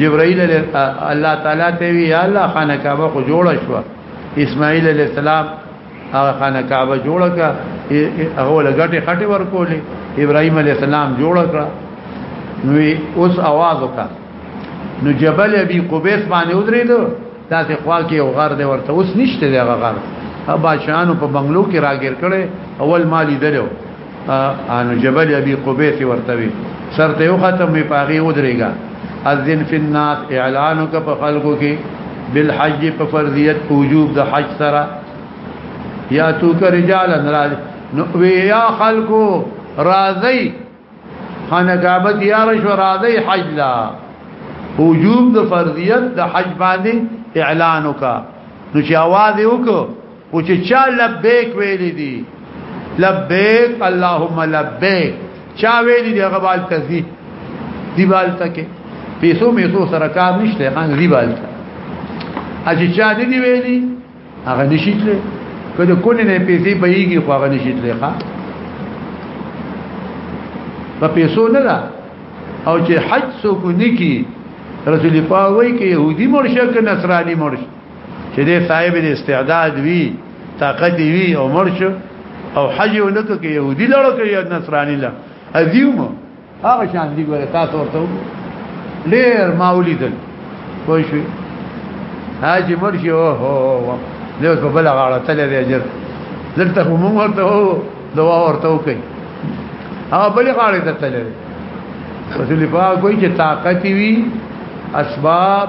جبرائیل الله تعالی ته وی یا الله خانه کعبه خو جوړ شو اسماعیل علی السلام هغه خانه کعبه جوړ کړه هغه لګټه خټه ورکولې ابراهيم عليه السلام جوړ کړه نو اوس आवाज وکړه نو جبل ابي قبيس باندې ودرېد تاسو خوا کې یو غر دی ورته اوس نشته دی هغه غر بادشاہانو په بنگلو کې راګر کړي اول مالی دلو ان جبل ابي قبيس ورتوي سر ته یو ختم می پاغي ودرېګا اذن فی الناس اعلان وک په خلکو کې بالحج په فرضیت وجوب د حج سره یا تو ک رجال راز نو یا خلکو راضی خانه کعبه یا رش راضی حج لا وجوب د فرضیت د حج باندې اعلان وک نو چې आवाज وکړو او چې چا لبیک ویل دي لبیک اللهم لبیک چا ویل دي هغه بال تزي دی بال تکي پیسو میسو سره کار نشته خان دی بال ته اجي چا نه دی ویلي هغه نشیتله کله کونه نه پیسې بېږي خو هغه نشیتله ښا په پیسو نه ده او چې حج سو کو نکی رسول پاوی کې يهودي مرشه کې نصراني مرشه چې دې صاحب دې استعداد وی طاقت وی او مرشو او حج ونکو کې يهودي لړو کې یا نصراني لا ازيوم هغه شان دي ګوره تاسو ورته لیر ما ولیدل پوه شئ حاجی مرشي او هو له په بل غاړه تل دی اجر دلته هم ورته هو دوا ورته کوي هغه بل غاړه ته تل دی رسول پاک کوئی چې طاقت وي اسباب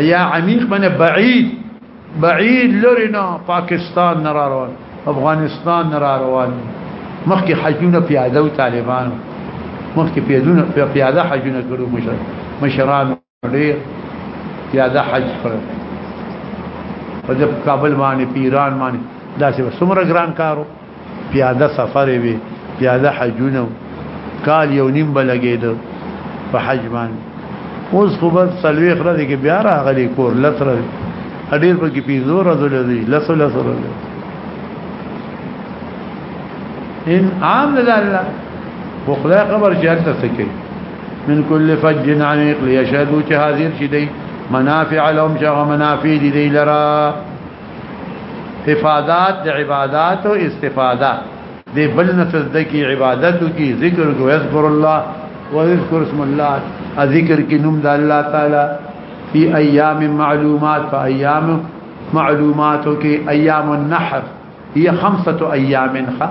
ایا عمیق من بعید بعید لرنا پاکستان نرا روان افغانستان نرا روان مخکې حجونه پیاده او طالبان مخکې پیادونه پیاده حجونه کړو مشر مشران ډېر پیاده حج کړو په کابل باندې پیران باندې دا څه سمره ګران کارو پیاده سفر وی پیاده حجونه کال یو نیم بلګید په حج باندې اوس خو بس سلوي خره دي کې بیا راغلي کور لتر اډیر په کې پیزور ازل دي لسو لسو ان عام لله وخلا خبر جهل تسکي من كل فج عميق ليشهدوا تهاذير شدي منافع لهم شغ منافع دي, دي لرا افادات د عبادت او استفاده د بل نسل د کی عبادت کی ذکر کو اذكر الله واذكر اسم الله ذکر کی نوم د الله تعالی فی ایام معلومات فایام معلوماتو کی ایام النحر هي خمسه ایام خ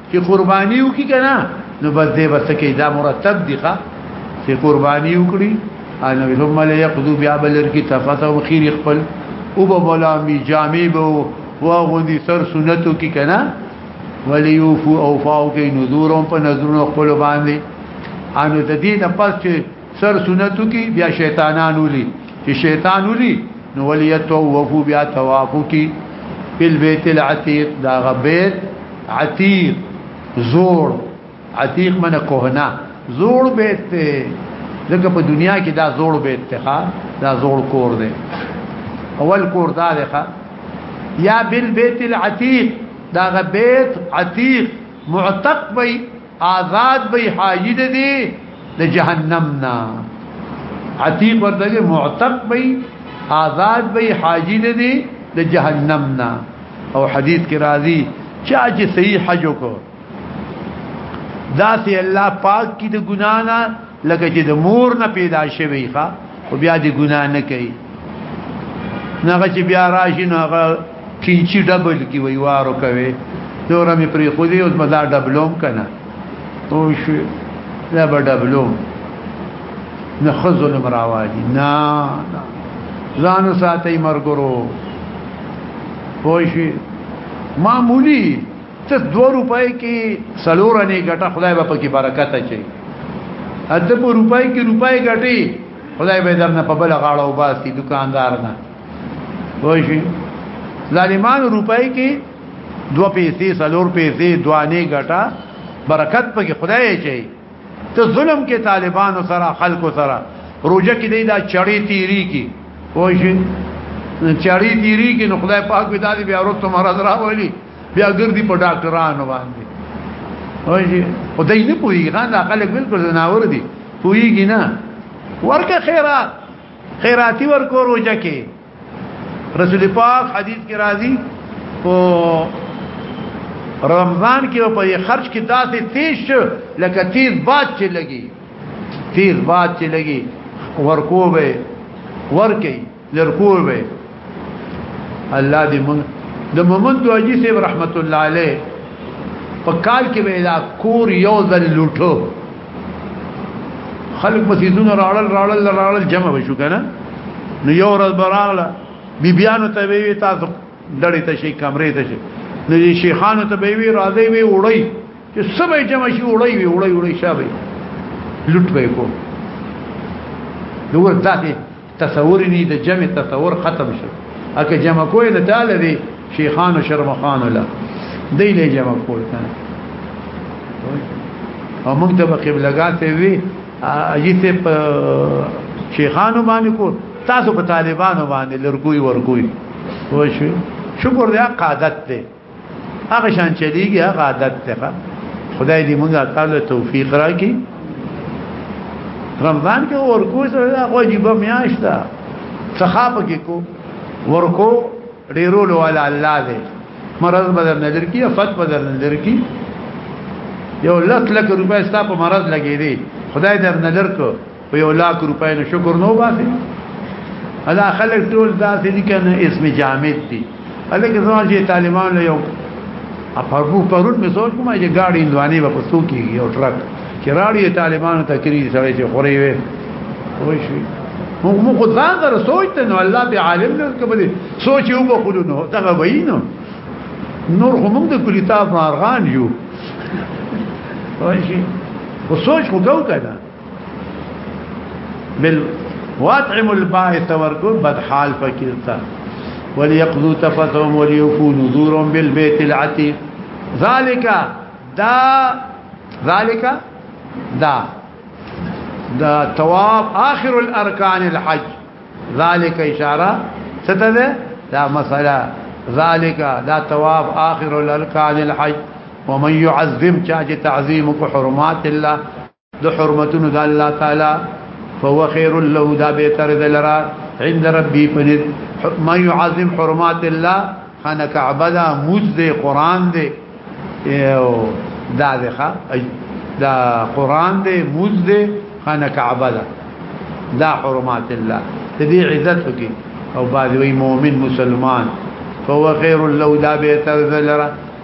چې قرباني وکي کنه نو بس دې بس کې دا مرتب دي ښا چې قرباني وکړي انا ثم لا يقذو بیا بلر کی تفته او خیر خپل او به مولا می جامع بو واغوندي سر سنتو کی کنه وليوفو اوفاو کی نذورهم په نذرونو خپل باندې انو د دې نه پس چې سر سنتو کی بیا شیطانان ولی چې شیطان ولی نو ولی توفو بیا توافو کی په بیت العتیق دا غبیت عتیق زور عتیق من کوهنا زور بیت ته لکه په دنیا کې دا زور بیت ته دا زور کور دی اول کور دا دی یا بل بیت العتیق دا غبیت عتیق معتق بی آزاد به حاجی دی د جهنم نه عتیق ورته معتق به آزاد به حاجی دی د جهنم نه او حدیث کې راځي چا چې صحیح حج وکړ دا سي الله پاک کی د ګنا نه لکه چې د مور نه پیدا شوی ښا او بیا د ګنا نه کوي نغه چې بیا راشي نو هغه کینچی ډبل کی وی وارو کوي دوره می پری خو دی اوس مزا ډبلوم کنه او شو لا به ډبلوم نه خزل مراوادي نه ځان ساتي مرګرو پوه شي معمولی ته 2 روپۍ کې سلور نه ګټه خدای به پکې برکت اچي اته په روپۍ کې روپۍ ګټي خدای به درنه په بل غاړه او باسي دکاندار نه وایي ظالمان روپۍ کې دو پیسې سلور پیسې دوانه ګټه برکت پکې خدای اچي ته ظلم کې طالبانو سره خلکو سره روزه کې دی دا چړې تیری کې وایي چړې تیری کې نو خدای پاک به دادی بیا ورته مرز راولي بیا ګرځي په ډاکټرانو باندې وایي او دای نه پوي غان دا خلک بالکل زناور دي پويږي نه ورکه خیرات خیراتی ورکو روزه کې رسول پاک حدیث کې راځي او رمضان کې په خرج کې داسې تیز لکه تیز باد چې لګي تیز باد چې لګي ورکو به ورکي لرکور وي الله دې مونږ د محمد دوجی صاحب رحمت الله علیه په کال کې به دا کور یو ځل لوټو خلک مسیدونه راړل راړل راړل جمع وشو کنه نو یو ورځ براغله بیبیانو ته وی تاسو ډړې ته شي کمرې ته شي نو دې شیخانو ته وی راځي وی وړي چې سبې جمع شي وړي وی وړي وړي شابه لوټ به کو نو ورته تصور ني د جمع تصور ختم شو اکه جمع کوی نه تعالی دی شیخان او شرمخان ولا دی له جمع کول کنه او موږ ته په قبلګا ته وی ایته په شیخانو باندې کو تاسو په طالبانو باندې لرګوي ورګوي وشو شکر دې قادت دې هغه شان چلیږي هغه عادت ته خدای دې موږ تعالی توفیق راکړي رمضان کې ورکو سره دا واجب میاش ده صحابه کې کو ورکو ډیرول ولا الله دې مرض بدل نظر کی افت بدل نظر کی یو لک لک روپے ستا په مرض لګې دي خدای در نظر کو په یو لاک روپۍ نه شکر نو باسي ادا خلک ټول داسې دي کنه اسم جامد دي الکه زموږ چې طالبان له یو اپرو پرون می سوچ کومه چې گاډي اندواني په پسو کې یو ټرک چې راړي طالبانو ته کړی سره چې خوري وي وای شي موږ موږ ځان سره سوچ ته نو الله به عالم نه کبل سوچ یو په خلو نو دا وینو نور هم د کلیتاب مارغان یو وای شي وسوچ خو کو کنه بل واطعم البائس ورکو بدحال فقیرتا وليقضوا تفتهم وليكونوا نذورهم بالبيت العتيق ذلك دا ذلك دا دا تواب آخر الأركان الحج ذلك إشارة ستذي دا مسألة ذلك دا تواب آخر الأركان الحج ومن يعظم شاج تعظيمك حرمات الله د حرمتونو د الله تعالی فهو خير له دا به تر دلرا عند ربي فنذ ما يعظم حرمات الله خانه کعبه دا موز دی قران دی او دا دغه دا قران دی موز دی خانه کعبه دا دا حرمات الله دې عزت وکي او بعد وی مؤمن مسلمان فهو خير له دا به تر دلرا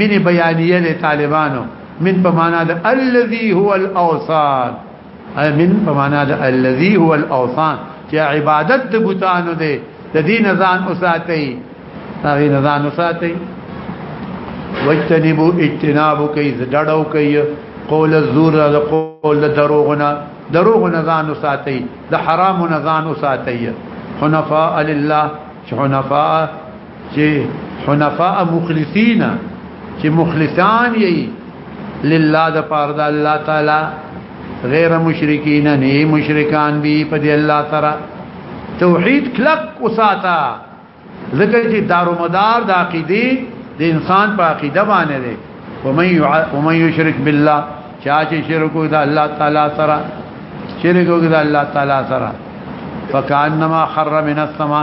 من بیانیه د طالبانو من په معنا د الذي هو الاوثان من په معنا د الذي هو الاوثان چې عبادت د بوتانو دی د دین ځان اوساتئ هغه نه ځان اوساتئ وجتنبو اجتنابو کوي ډډو کوي قول الزور د قول دروغنا دروغنا ځان اوساتئ د حرام نه ځان اوساتئ حنفاء لله حنفاء چې حنفاء مخلصین چې مخلصان یې لله د پاره د الله تعالی غیر مشرکین نه مشرکان دی په دې الله تعالی توحید کلک وساته ذکر چې دارو مدار د عقیده د انسان په عقیده باندې دی ومن یشرک بالله چا چې شرک وکړ الله تعالی سره شرک وکړ الله تعالی سره فکانما خر من السما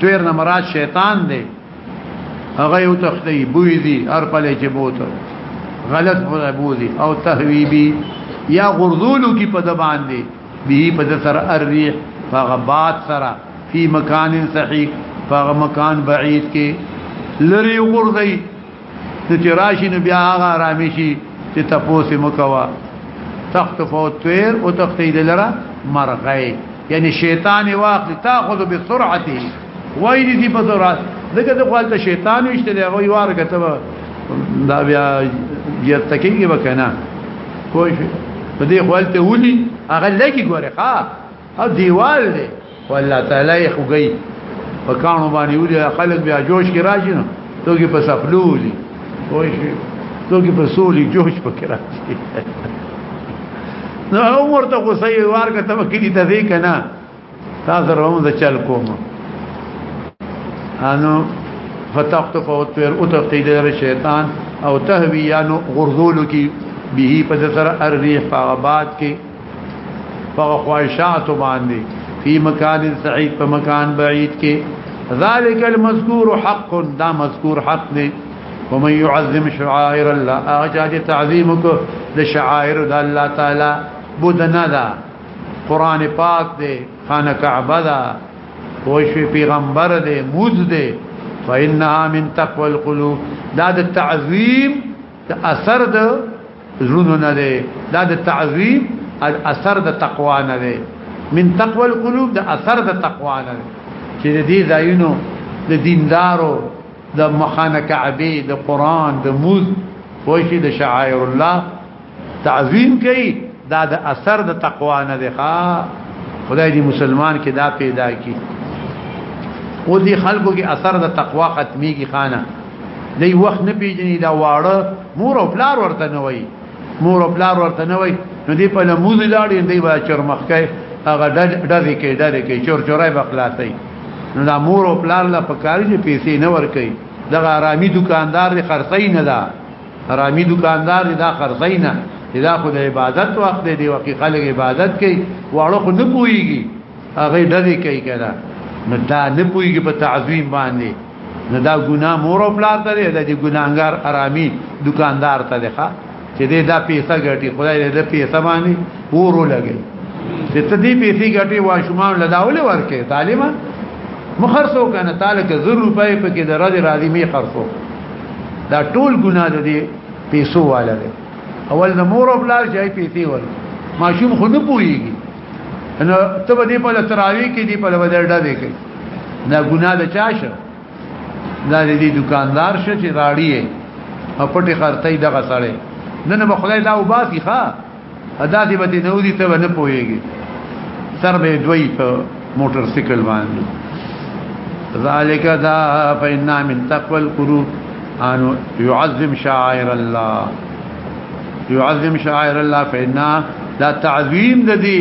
تویر نه مراد شیطان دی هغه یو تختی بوی دی هر پله چې بوته غلط بوزي او تهوی بی یا غرذولو کی په د باندې به په د سر الريح فغبات سرا فی مکان صحیح فغ مکان بعید کې لری غرذی نو چې راشي نو بیا هغه آرامي شي چې تاسو مکوا تخت فو طير او تختی دلرا مرغی یعنی شیطان واخل تاخذ بسرعته وای دي په سرعت دغه د خپل شیطان وشته دی هغه وار کته دا بیا یت کیږي وکنه کوی په دې خپل ته ولي هغه لګي ګوره ها او دیوال دی والله تعالی یې خوګي په کانو باندې ولې خلک بیا جوش کې راځي نو توګي په سپلولي وای شي توګي په سولي جوش پکې راځي نو عمر ته غوسه یې ورکه ته کلی ته دی کنه تاسو روان د چل کوم انو فتحت فوت پر او ته قیدر شیطان او تهوی یانو غرذول کی به په سر الريح فغبات کې فخواهشات باندې فی مکان سعید په مکان بعید کې ذالک المذکور حق دا مذکور حق دی ومن يعظم شعائر الله اجاج تعظیمک لشعائر الله تعالی بودنا دا قران پاک دی خانه کعبه دا وشي پیغمبر دی موز دی فإنها من تقوى القلوب دا د تعظیم د اثر د زړونو نه دی دا د تعظیم اثر د تقوا نه دی من تقوى القلوب د اثر د تقوا نه دی چې د دې ځایونو د دیندارو د مخانه کعبه د قران د موز وشي د شعائر الله تعظیم کوي دا د اثر د تقوا نه دی ښا خدای دې مسلمان کې دا پیدا کړي او دې خلکو کې اثر د تقوا ختميږي خانه دی وخت نه پیژني دا واړه مور او پلار ورته نه وای مور او پلار ورته نه وای نو دی په لموز لاړې دی با چرمخکې هغه ډزې کې ډزې کې چور چورای بخلاصي نو دا مور او پلار لا پکاري چې پیسې نه ور کوي دا آرامي دکاندار دی خرڅي نه دا آرامي دکاندار دا خرڅي نه دا خو د عبادت وخت دی وقې خلک عبادت کوي واړه خو نه پويږي هغه ډزې کوي کړه نو دا نه پويږي په تعظیم باندې نه دا ګناه مور او پلار ته دی دا چې ګناهګار حرامي دکاندار ته دی ښا چې دې دا پیسې ګټي خدای دې دا پیسې باندې ورو لګي چې ته دې پیسې ګټي واشمان لداول ورکه طالبا مخرسو کنه تعالی که زر روپۍ په کې درځي راځي می خرسو دا ټول ګناه دې پیسو والا دی اول د مور او پلار چې پیسې ور ماشوم خو نه پويږي نو ته به دې په تراوی کې دې په بدر ډبې کې دا ګناه د چا شه دا دې دکاندار شه چې راړي او پټي خرتې دغه سړی نن به خدای دا وباسي ښا ادا دې به نو دې ته نه پويږي سر به دوی په موټر سایکل باندې ذالک دا فإنا من تقوى القلوب ان يعظم شعائر الله يعظم شعائر الله فإنا دا تعظیم د دې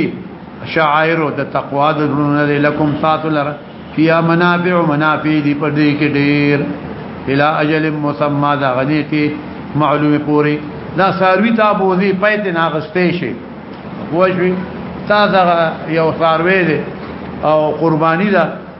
شعائر او د تقوا د درونه لکم ساتو لره فيها منافع منافع دي پر دې کې ډېر الى اجل مسمى دا غنيتي معلومه پوری دا ساروی تا بوزي پېته ناغستې شي وښوي تا دا یو ساروی دی او قرباني ده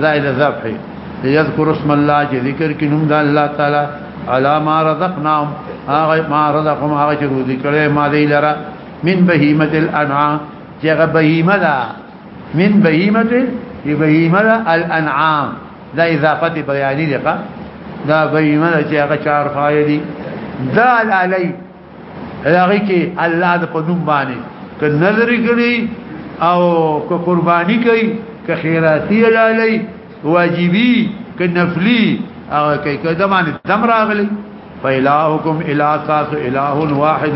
زائد ذبح یذکر اسم الله چې ذکر کې نوم د الله تعالی علا ما رزقناهم هغه ما رزقهم هغه چې روزي کړې ما دی لره من بهیمه الانعام چې هغه بهیمه ده من بهیمه دی بهیمه ده الانعام دا اضافه بیانی ده دا بهیمه چې هغه چار فایدی دا علی هغه کې الله د پدوم باندې ک نظر کړي او ک قرباني کوي ک خیراتی لالي واجبي ک نفلي او ک کدمان دم راغلي فإلهكم إله تاس إله واحد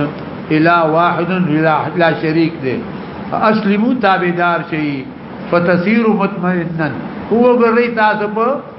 إله واحد لا شريك ده فأسلموا تابدار شيء فتصيروا مطمئنا هو قريت تاسو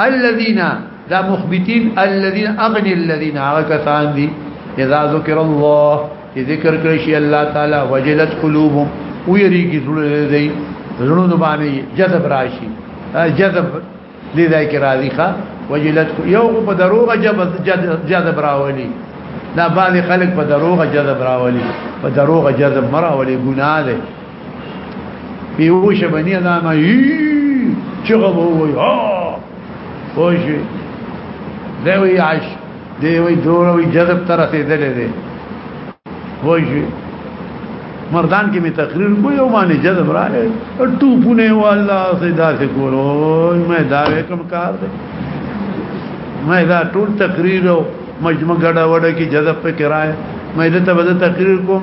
الذين دا مخبتين الذين اغني الذين هغه کسان دي اذا ذکر الله ذکر کړی شي الله تعالی وجلت قلوبهم ويريږي زړه دي زړه باندې جذب راشي جذب دې ځای کې راځي ښا وجلت یو په دروغه جذب راولي دا باندې خلک په دروغه جذب راولي په دروغه جذب مراولي ګناه ده یو شبنی دا ما یی چغه وای ها وای دا وی عاش دی وی دور وی جذب تر رسیدلې دی وای مردان کې می تقریر کو یو باندې جذب راغی ټوپونه والا سیدا سے کولو مې دا کوم کار دی مې دا ټول تقریر او مجمع ګډه وډه کې جذب په کرای مې دا ته تقریر کوم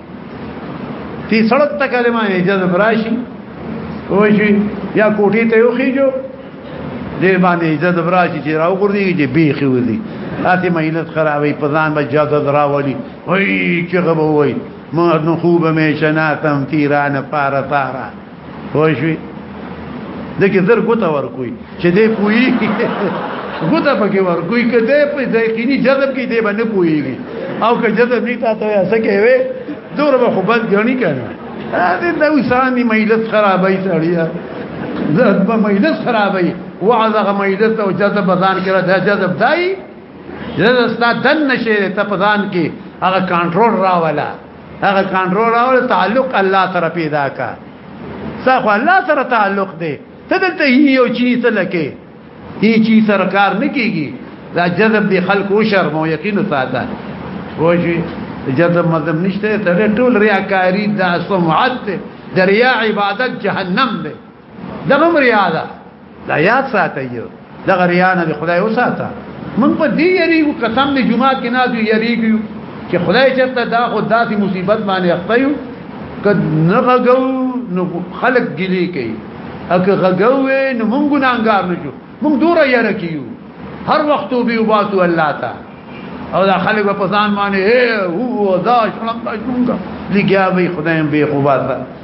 تی سړک ته کلمه جذب راشي وشي یا کوټی ته یو خېجو دې باندې جذب راشي چې راو ګرځي چې بیخي وځي اته مهینت خرابې په ځان به جذب راولي وای چې غبوي ما نو خوب مې شناتم تیران پارا تارا وای شي دغه زر ګوتا ورکوي چې دې پوي ګوتا پکې ورکوي کده په ځای کې نه جذب کې دې باندې پويږي او که جذب نه تا ته یا سکه وي دور به خو بد غني کنه دې د وسامي مجلس خرابای سړیا زهد به مجلس خرابای وعظ غ مجلس او جذب ځان کړه دا جذب دای جذب ستا دن نشه ته پزان کې هغه کنټرول راولا هغه کنټرول او تعلق الله سره پیدا کا څخه الله سره تعلق دی ته دلته یو چی څه لکه هی چی سره کار نکېږي دا جذب دی خلق او شرم او یقین ساته وږي جذب مذم نشته ته ټول ریاکاری دا سمعت دریا عبادت جهنم دی دغه مریا ده دا یاد ساتي دغه ریا نه خدای وساته من په دې یریږو قسم دې جمعه کې نه دی یریږو چې خدای چرته دا خو داسې مصیبت باندې اخپیو کد نه غو نو خلق ګلی کوي اګه غو نو مونږ ګناګار نه جو مونږ دوره یره کیو هر وخت به وباسو الله تا او دا خلق په ځان باندې هو دا شلم دا څنګه لګیا وي خدایم به خوبات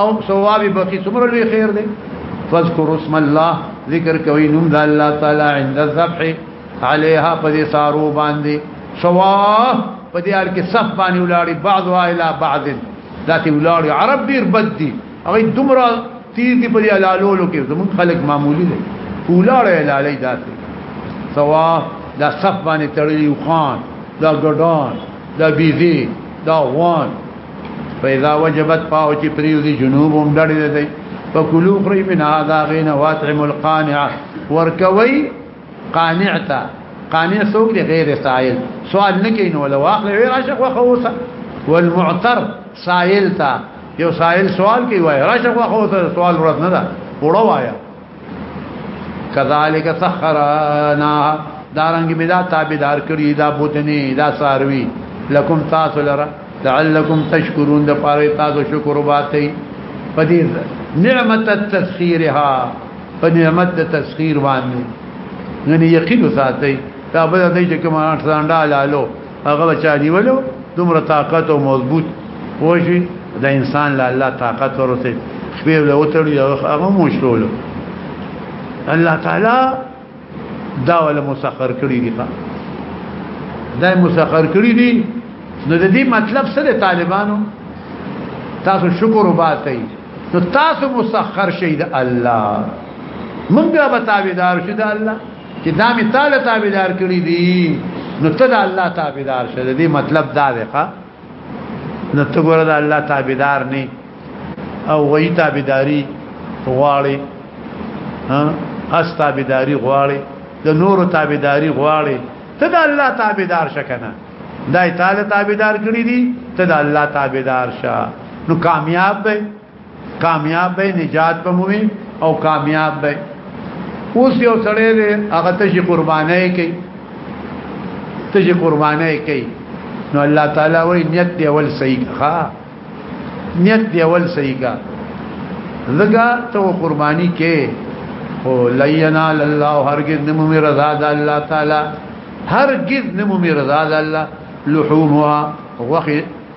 او ثواب بقي څومره لوی خیر دی فذكر اسم الله ذکر کوي نوم د الله تعالی عند الذبح عليها په دې سارو باندې سوا په دې اړ کې صف باندې ولاړی بعض الى بعض ذاتي ولاړی عرب ډیر بد دي هغه دومره تیز دي په دې لالولو کې زمون خلک معمولی دي ولاړی لالي ذاتي سوا دا صف باندې تړلی خان دا ګډان دا بيزي دا وان فاذا وجبت پاو چې پریوزي جنوب هم ډړې دی په کلو خری من هذا غین واطعم القانع ورکوي قانع تا قانع څوک دی غیر سائل سوال نه کین ولا واخل وی راشه وخوسه والمعتر سائل تا یو سائل سوال کوي وای راشه وخوسه سوال ورته نه دا وړو وایا کذالک سخرنا دارنګ می دا تابعدار کړی دا بوتنی دا ساروی لکم تاسو لرا لعلکم تشکرون د پاره تاسو شکر وباتئ پدې نعمت التسخيرها په نعمت د تسخير باندې غني یقین ساتي دا به دې چې کوم انسان دا لالو هغه بچا نیولو دومره طاقت او مضبوط وشي د انسان له الله طاقت ورته خپل له وتړي هغه موشلولو الله تعالی دا ول مسخر کړی دی دا مسخر کړی دی نو د دې مطلب سره طالبانو تاسو شکر وباسئ نو تاسو مسخر شئ د الله مونږه به تابعدار شو د الله چې دا می تعالی تابعدار کړی دي نو ته د الله تابعدار شه دې مطلب دا دی ښا نو ته ګوره د الله تابعدار نه او وی تابعداري غواړي ها اس تابعداري غواړي د نور تابعداري غواړي ته د الله تابعدار شه کنه دای تعالی تابعدار کړی دي ته د الله تابعدار شه نو کامیاب به کامیاب به نجات به مومي او کامیاب به اوس یو سړی دی هغه ته چې قربانای کوي ته چې قربانای کوي نو الله تعالی وایي نیت دی اول صحیح ښا نیت دی اول صحیح کا زګه ته قرباني کې او لینا لله هرگز نمو می رضا د الله تعالی هرگز نمو می رضا د الله لحومها وخي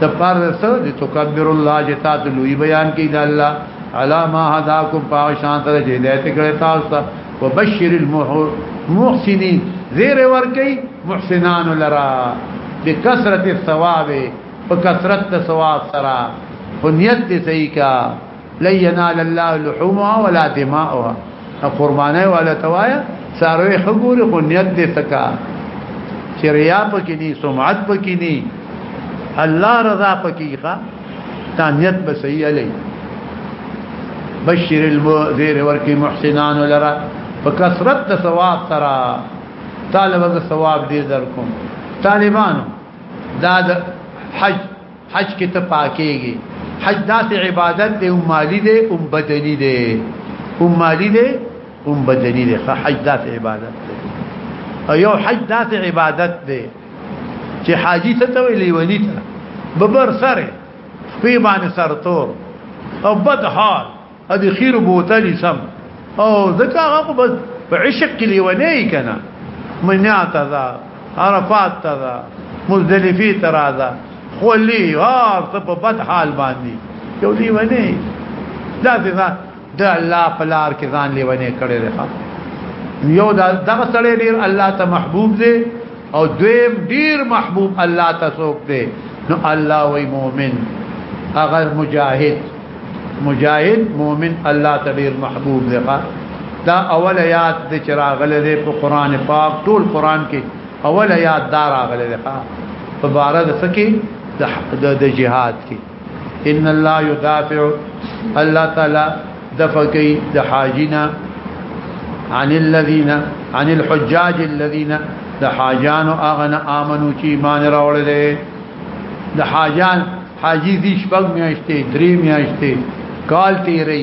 د پار سره د تکبر الله جتا د لوی بیان کې د الله علامه هداکم په شان سره چې هدایت کړی تاسو ته وبشر المحسنین زیر ورکی محسنان لرا بکثرت الثواب په کثرت ثواب سره په نیت صحیح کا لن ينال الله لحومها ولا دماؤها قربانه ولا توایا ساروی حقور خو نیت دې تکا چې ریا پکې ني سمعت پکې ني الله رضا پکې ښا تا نیت به صحیح علي بشر المذير ورکی محسنان لرا فكثرت د ثواب ترا طالب د ثواب دې درکم طالبانو دا د حج حج کې ته پاکيږي حج داس عبادت دی او مالی دی او بدني دی او مالی دی او بدني دی حج داس عبادت دی او یو حج داس عبادت دی چې حاجی ته وی لیونی ته ببر سره په باندې سرتور او بدحال ادي خير بوتالي سم او ځکه هغه خو بس په عشق کې لیونی کنه منیا ته دا عرفات ته دا مزدلفه ته را دا خولي هر څه په بد حال باندې یو لیونی دا ځان د الله پلار کې ځان لیونی کړي رخه یو دا دغه سړی ډیر الله ته محبوب دی او دویم ډیر محبوب الله ته څوک دی نو الله وی مؤمن هغه مجاهد مجاهد مؤمن الله تبیر محبوب دی دا اول یاد د چراغله دی په قران پاک ټول قران کې اول یاد دا راغله دی په بار د سکی د جهاد کې ان الله يدافع الله تعالی دفع کوي د حاجینا عن الذين عن الحجاج الذين د حاجان اغنا امنو چې ایمان راوړل د حاجان حاجی دی شپږ میاشتې درې میاشتې کال تیرې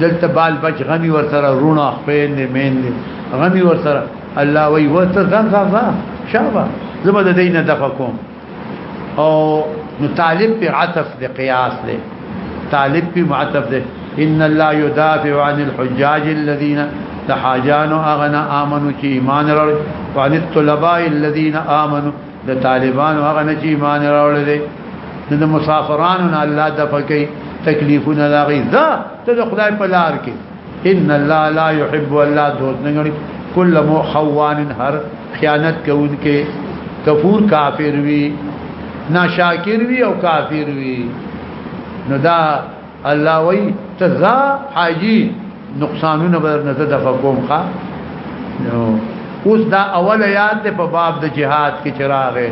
دلته بال بچ غمی ور سره رونه خپل نه مین نه غمی ور سره الله وی وته ځان ځان شابه زما د دینه دفع کوم او نو طالب په عطف د قیاس دی طالب په عطف دی ان الله يدافع عن الحجاج الذين تحاجان اغنا امنوا چې ایمان لري وعن الطلباء الذين امنوا د طالبانو هغه نه چې ایمان راوړل دي د مسافرانو نه الله د پکې تکلیفونه لاغي ذا ته د خدای په لار کې ان الله لا يحب الله دوت نه غني کل مو خوان هر خیانت کوونکې کفور کافر وی ناشاکر وی او کافر وی نو دا الله وی تزا حاجی نقصانونه بدر نه تفقوم ښا نو اوس دا اول یاد ته په باب د جهاد کې چراغه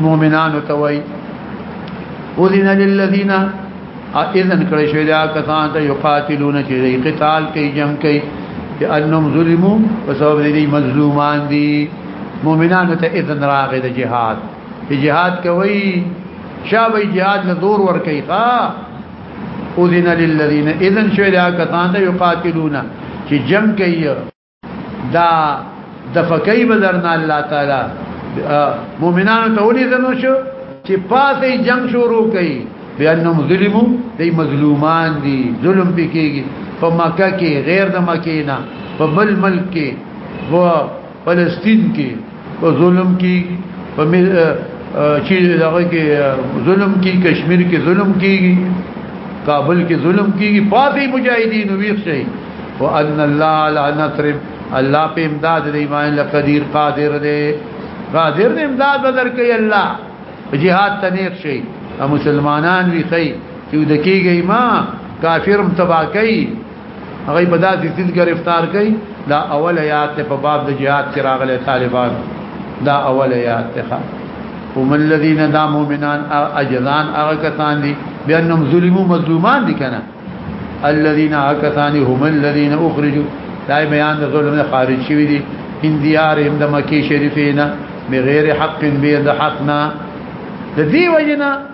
مؤمنانو ته وای اذن للذین اذن کړی شوی دا کسان ته یقاتلون چې قتال کوي جنگ کوي لانهم ظلموا وسبب دې مظلومان دي مؤمنانو ته اذن راغی د جهاد چې جهاد کوي شابه جهاد له دور ور کوي ښا اذن للذین اذن شوی دا کسان ته یقاتلون چې جنگ کوي دا د فکای بدرنا الله تعالی مؤمنانو ته ولې زنو شو چې پاسې جنگ شروع کړي بیانم ظلمو دی مظلومان دي ظلم پکېږي په مکه کې غیر د مکه نه په بل ملک کې و فلسطین کې په ظلم کې په چې دغه کې ظلم کې کشمیر کې ظلم کېږي کابل کې ظلم کېږي پاتې مجاهدین ویښ شي وان الله على نصر الله په امداد دی ایمان لقدیر قادر دی قادر دی امداد بدر کوي الله جهاد تنیر شي مسلمانان وی خي چې د کېږي ما کافرم تباہ کوي هغه په داسې سیس گرفتار کړي دا اول یاد ته په باب د جهاد کې راغلي طالبان دا اول یاد ته هم الذين دا مؤمنان اجزان هغه کسان دي بانهم ظلموا مظلومان دي کنه الذين اكثان هم الذين اخرجوا دا بیان د ظلم نه خارج شوی دي ان دیارهم د مکی شریفینا بغیر حق بيد حقنا د دې وجنه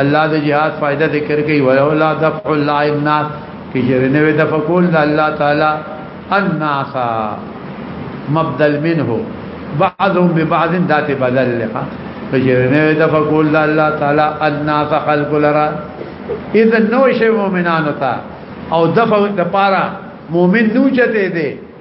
الله د جهاد فائدہ ذکر کوي ولولا دفع الله الناس کې جرنه وي دفع کول د الله تعالی الناس مبدل منه بعضهم ببعض ذات بدل لها فجرنه دفع کول د الله تعالی الناس خلق لرا اذا نو شی مؤمنانو ته او دفع د پاره مؤمن نو چته دي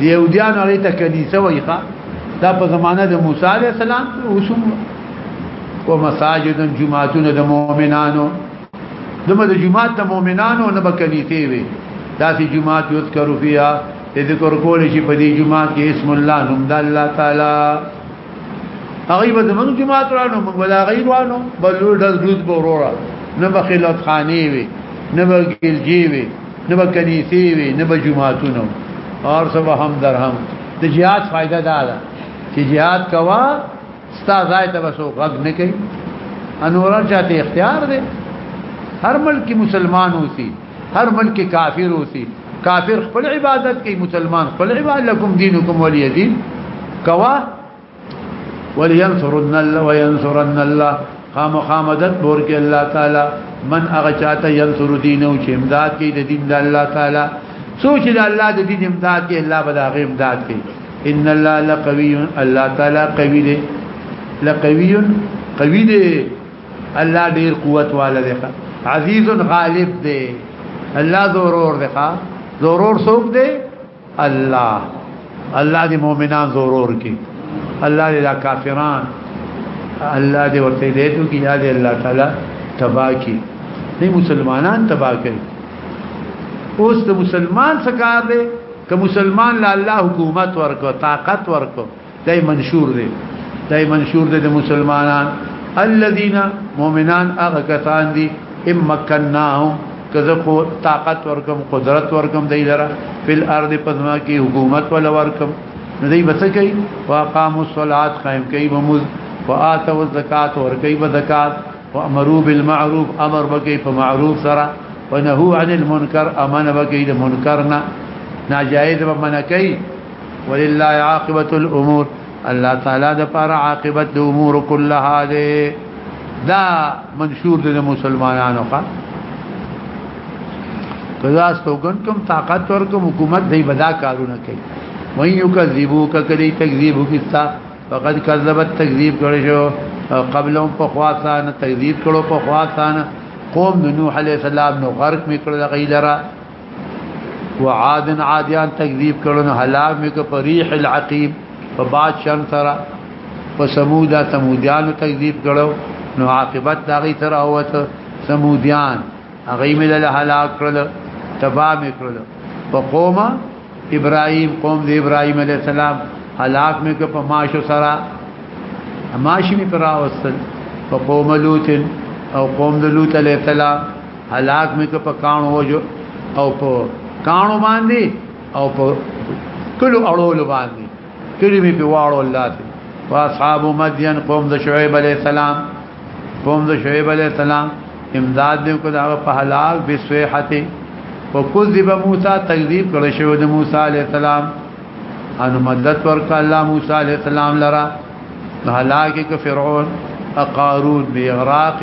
يهوديان هغه ته کنيسه وایي دا په زمانه د موسی عليه السلام اوسم او مساجد جمعاتون د مؤمنانو دمه د جمعات د مؤمنانو نه بکنيته وي دا سي جمعات یذکر فيها ذکر کول شي په دې جمعات کې اسم الله نوم د الله تعالی هغه به زمونږ جماعت رانو موږ ولا غیر وانو بل ډز ډز بورورا نه به خلوت خانی وي نه به ګلجی وي نه به کنيسي وي نه به جماعتونه اور سب هم در هم د جهاد فائدہ دا ده چې جهاد کوا ستا ځای ته وسو غږ نه کوي انوران چاته اختیار دی هر ملک مسلمان اوسي هر ملک کافر اوسي کافر خپل عبادت کوي مسلمان خپل عبادت لكم دينكم ولي دين کوا ولينصرن الله وينصرن الله قام قامدت بورك الله تعالى من هغه چاته ينصر دينه او چې امداد کوي د دین د الله تعالی سوچ د الله د دین امداد کوي الله به دا غي امداد کوي ان الله لقوي الله تعالی قوي دی لقوي قوي دی الله ډیر قوت والا دی عزیز غالب دی الله ضرور دی ضرور سوق دی الله الله دی مؤمنان ضرور کی الله دی کافران الله دی ورته دی ته کی یاد الله تعالی تبا کی نه مسلمانان تبا کی اوس د مسلمان څخه دی که مسلمان لا الله حکومت ورکو طاقت ورکو دای منشور دی دای منشور دی د مسلمانان الذين مؤمنان هغه کسان دي ام مکناهم کزه کو طاقت ورکم قدرت ورکم دی لرا فل ارض پزما کی حکومت ولا ورکم ندی بس کوي واقام الصلاه قائم کوي بمز واتوا الزکات ور کوي بزکات وامروا بالمعروف امر بکی په معروف سره ونهوا عن المنکر امن بکی د منکرنا ناجایز به منکای ولله عاقبه الامور الله تعالی د پر عاقبت د امور كلها ده دا منشور د مسلمانانو ښا کدا ستوګن کوم طاقت ور کوم حکومت دی بدا کارونه کوي وای یو کذبو ککلی تکذیب کیسا فقد کذبت تکذیب کړی شو قبلهم په خواصان تکذیب کړو په خواصان قوم نوح علیہ السلام نو غرق میکړه غیلرا وعاد عادیان تکذیب کړو هلاک مې کو پریح العقیب په باد شان سره په سمودا سمودیان تکذیب کړو نو عاقبت دا غي تر اوت سمودیان هغه مې له هلاک کړل تبا مې کړل په قوم ابراهيم قوم د ابراهيم عليه السلام هلاک مې کو په ماشو سره ماشي مې پر اوسل په قوم لوط او قوم د لوط عليه السلام هلاک مې په کانو وجو او په کانو باندې او په کلو اړول باندې کلی مې په واړو الله دې واصحاب مدین قوم د شعیب علی السلام قوم د شعیب علی السلام امداد دې کو دا په هلاک بسوحته وکذب موسی تکذیب کړی شو د موسی علی السلام ان مدد ورک الله موسی علی السلام لرا هلاک ک فرعون اقارون بیغراق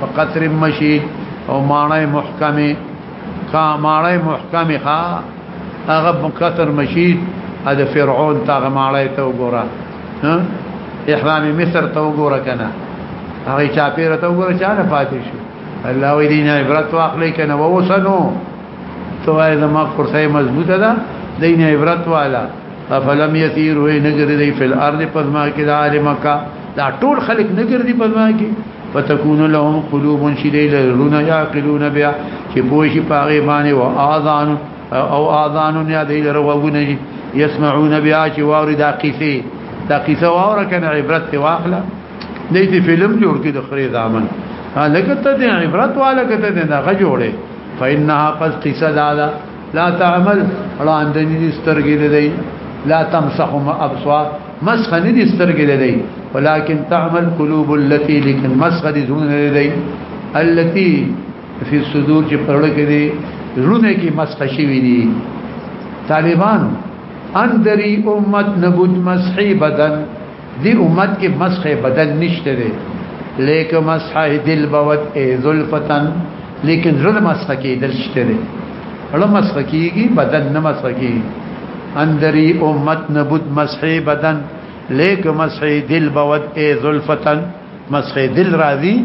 په قطر مشي او مانای محکمه کا مانای محکمه ها هغه په قطر مشي د فرعون تا مانای ته وګوره احرام مصر ته وګوره کنه هغه چا پیر ته وګوره چا نه پاتې شو الله وی دینه عبرت واخلې کنه ووسنو تو زما کرسي مضبوطه ده دینه عبرت والا افلم یسیر وی نګری دی فل ارض پزما کې د عالم کا دا ټول خلق نګری دی پزما کې فتكون لهم قلوب شديد لرون يعقلون بها چې بوشي پاغي باندې او اذان او اذان یا دی لرغونه يسمعون بها چې وارد قصه دا قصه واره کنه عبرت ته واخله دې دې فلم جوړ کې د خري ځامن لکه ته دې عبرت والا کته دې دا غجوړې فإنها قص قصه دادا لا تعمل وړاندنی دي سترګې لدی لا تمسح ابصار مسخ نه دي سترګې لدی ولكن تعمل قلوب التي لكن مسخ دي زونه لدی التي في الصدور چې پرړ کې دي زونه کې مسخ شي وي دي طالبان اندري امت نبوت مسحي بدن دی امت کې مسخ بدن نشته دی لیک مسح دل بود ای ذلفتن لیکن زړه مسخ کې دل شته دی اړه مسخ کېږي بدن نه مسخ کېږي اندری امت نبود مسح بدن لیک مسح دل بود ای ذلفتن مسح دل راضی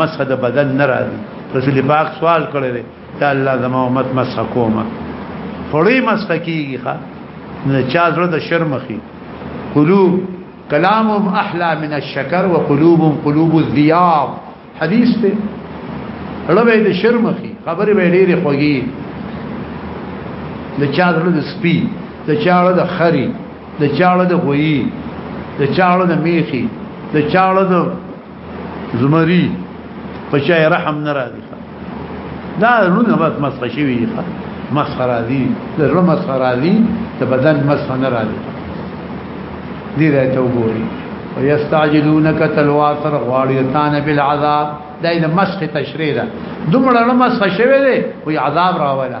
مسح د بدن نه راضی رسول پاک سوال کړی یا الله زما امت مسخ کوما خړی مسخ کیږي ښا نه چا زړه د شرمخي قلوب کلامهم احلا من الشکر وقلوبهم قلوب الذیاب حدیث ته لوي د شرمخي خبرې به ډېری خوږي د چا زړه د سپي د چا زړه د خري د چا زړه د غوي د چا زړه د میخي د چا زړه د زمری په چای رحم نه راځي دا لونه بس مسخه شوی دی مسخه راځي د زړه مسخه راځي د بدن مسخه نه راځي دې راته ته وګوري ويستعجلونك تلواتر غواړیتان بالعذاب دا د مسخه تشریح ده دومره مسخه شوی دی وي عذاب راولا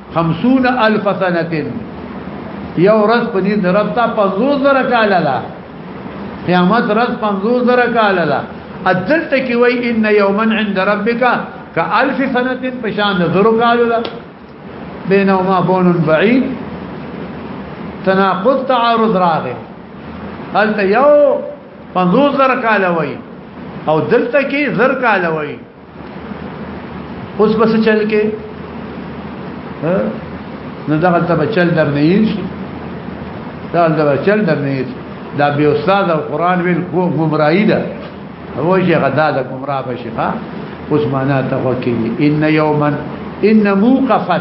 50 الف سنتين یو رس په دې درپتا 50 زره کال لا قیامت رس 50 زره کال لا اذل تکي وای ان یوما عند ربک كالف سنه پشان نظر قالوا لا بينهما بون بعيد تناقض تعارض راغه هل ته یو 50 زره کال وای او دلته کې زر کال وای اوس بس چل کې نو دغه ته بچل در نه یش دا د بچل در نه یش دا به استاد او قران ویل کو گمراهی ده هو چې غدا د گمراه بشي ها اوس معنا ته وکي ان یوما ان موقفا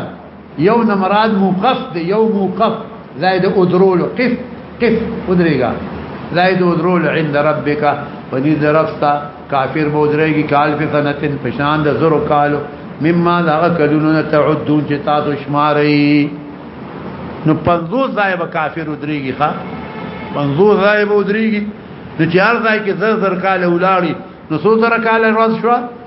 یو نه مراد موقف دی یو موقف زائد ادرول قف قف ادریګا زائد ادرول عند ربک پدې درفتا کافر به ادریږي کال په سنتن پشان د زرو کالو مما دا کلونه تعدون چې تاسو شماري نو 50 ځای به کافر ادریږي ښا 50 ځای به ادریږي د چار ځای کې زر زر کال ولاړی نو څو زر کال راز شو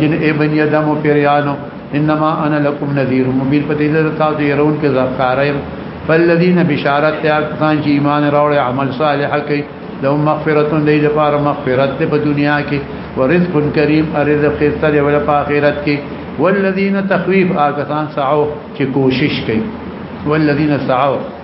جن ای بنی ادم و پیریانو انما انا لکم نذیر مبین په دې ځای تاسو یې رون کې ځکارم فالذین بشارت ته کسان چې ایمان راوړي عمل صالح کوي لهم مغفرت دې لپاره مغفرت په دنیا کې ورزق کریم ارزق خسته دې ول په آخرت کې والذین تخویف آکسان سعو چې کوشش کوي والذین سعو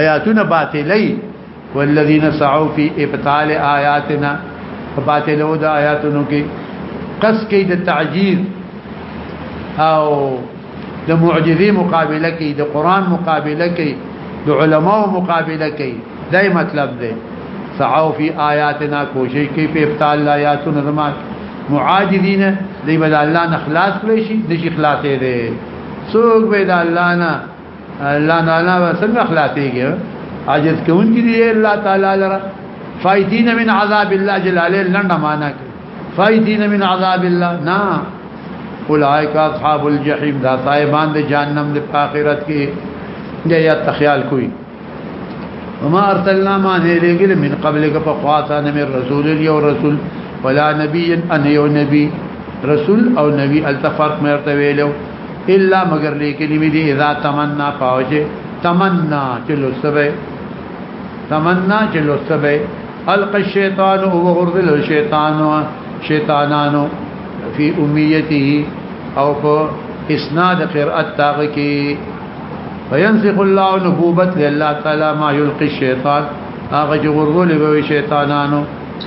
آیاتونه باطلې والذین سعوا فی ابطال آیاتنا باطلو د آیاتونو کې قص کې د تعجیز او د معجزې مقابله کې د قران مقابله کې د علماو مقابله کې دای مطلب دی سعوا فی آیاتنا کوشش کې په ابطال آیاتونو زمات معاجزین دی بل الله نه خلاص کړی شي د شي خلاصې دی څوک به د الله نه الله تعالی وسنګ خلاصيږي عاجز کون کې دی الله تعالی لره فایتین من عذاب الله جلاله لنډه معنا کې فایتین من عذاب الله نا اولائک اصحاب الجحیم دا صاحبان د جهنم د آخرت کې یا یا تخیال کوي وما ارسلنا ما نهلګل من قبلک فقاتا من رسول یو رسول ولا نبی ان یو نبی رسول او نبی التفرق مرته ویلو الا مگر لیکنی می دی اذا تمنا پاوجه تمنا چلو سبه تمنا چلو سبه الق الشیطان او غرذل الشیطان شیطانانو فی امیته او په اسناد قرات تاغه کی فینسخ الله نبوبت لله تعالی ما یلقی الشیطان هغه چې ورغولې به شیطانانو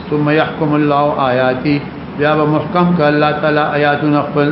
ثم يحكم الله آیاتی بیا به محکم ک الله تعالی آیاتونه خپل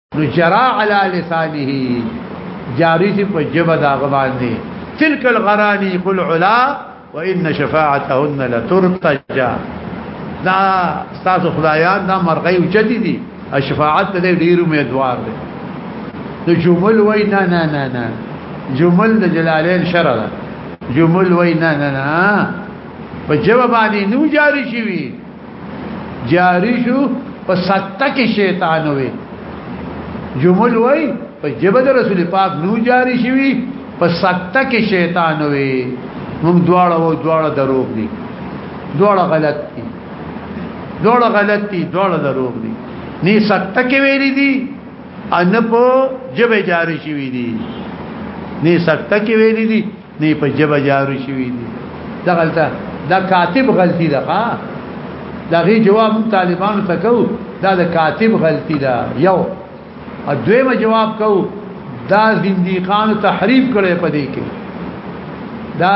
نو جرا علی لسانه جاری سی په جبه دا غبان دی تلک الغرانی قل علا وان شفاعتهن لترتجا دا استاد خدایان دا مرغی او چدی دی شفاعت دې ډیر امیدوار دی نو جمل وای نه نه نه نه جمل د جلالین شرع ده جمل وای نه نه نه په جواب باندې نو جاری شي جاری شو په سکته کې شیطان وي جمل وای په جبه د رسول پاک نو جاری شوی په سکته کې شیطان وي موږ دواړه او دواړه دروغ دي دواړه غلط دي دواړه غلط دي دواړه دروغ دي نه سکته کې ویلي دي ان په جبه جاری شوی دي نه سکته کې ویلي دي نه په جبه جارو شوی دی دا غلطه دا کاتب غلطی ده ها دا غي جواب طالبانو ته کو دا د کاتب غلطی ده یو او دویمه جواب کو دا زنديقان تحریف کړي په دې کې دا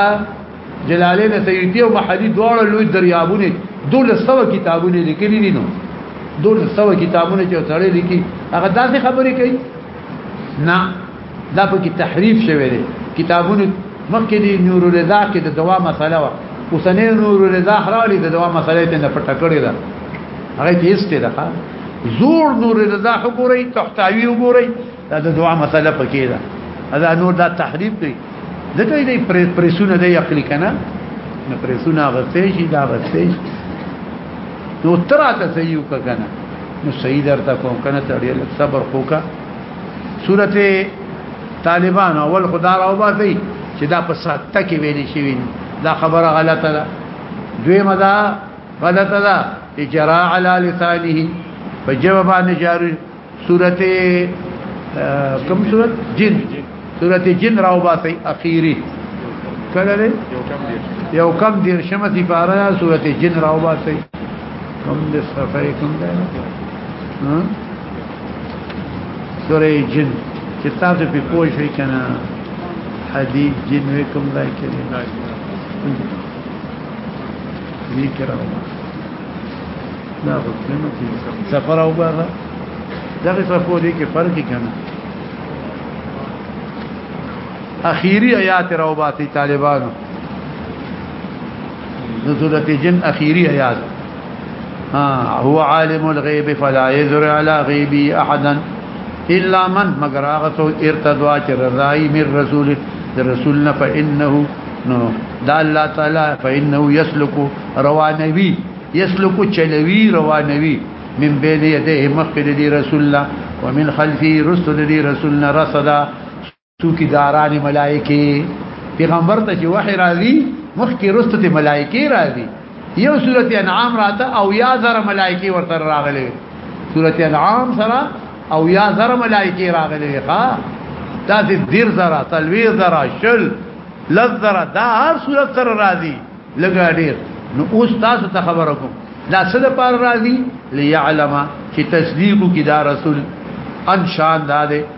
جلالین سیوطی او محلی دواړه لوی دریابونه دوله سو کتابونه لیکلي دي نو دوله سو کتابونه چې تړلې لیکي هغه داسې خبرې کوي نه دا په کې تحریف شوی دی کتابونه مخکې دی نور رضا کې د دوا مسله و اوسنې نور رضا خرالي د دوا مسله ته نه پټه کړی دا هغه کې استه ده زور نور رضا وګورئ تحتوی وګورئ دا د دوا مسله پکې ده دا نور دا تحریف دی دته دی پرسونه دی عقلی کنه نه پرسونه غسې شي دا غسې نو تراته صحیح وکنه نو صحیح درته کوم کنه تړي صبر وکړه سورته طالبان اول خدا راو باسي چې دا په ساته کې ویلي شي دا خبره غلطه ده دوی مدا غلطه ده اجراء علی لسانه په جواب باندې جاری سورته کوم سورته جن سورته جن راو باسي اخیری کله دی یو کم دیر شمه سی پارا صورت جن راو باسی کم دی صفحه کم دی سوره جن چې تاسو په پوه شئ کنه حدیث جن وې کوم ځای کې دی دې کرا دا غوښتنه چې سفر او بار دا څه په دې کې فرق کنه اخیری آیات راو باتی طالبانو نزولت جن اخیری آیات هو عالم الغيب فلا يذر على غيبي احدا الا من مگر هغه څوک ارتضوا چې رضای من رسول د رسول نه فانه نو دا الله تعالی فانه يسلك روانوي يسلك چلوي روانوي من بين يديه مخکې دی رسول الله ومن خلفه رسل دی رسولنا رصدا څوک داران ملائکه پیغمبر ته چې وحی راځي مخکې رسته ته ملائکه راځي یو سورته انعام راته او یا زر ملائکه ورته راغلي سورته انعام سره او یا زر ملائکه راغلي ښا دا دې دیر زرا تلویر زرا شل لذر دا هر صورت سره راځي لګا ډیر نو اوس تاسو ته خبر کوم دا څه د پار راځي ليعلم چې تصدیق کی دا رسول ان شان دا ده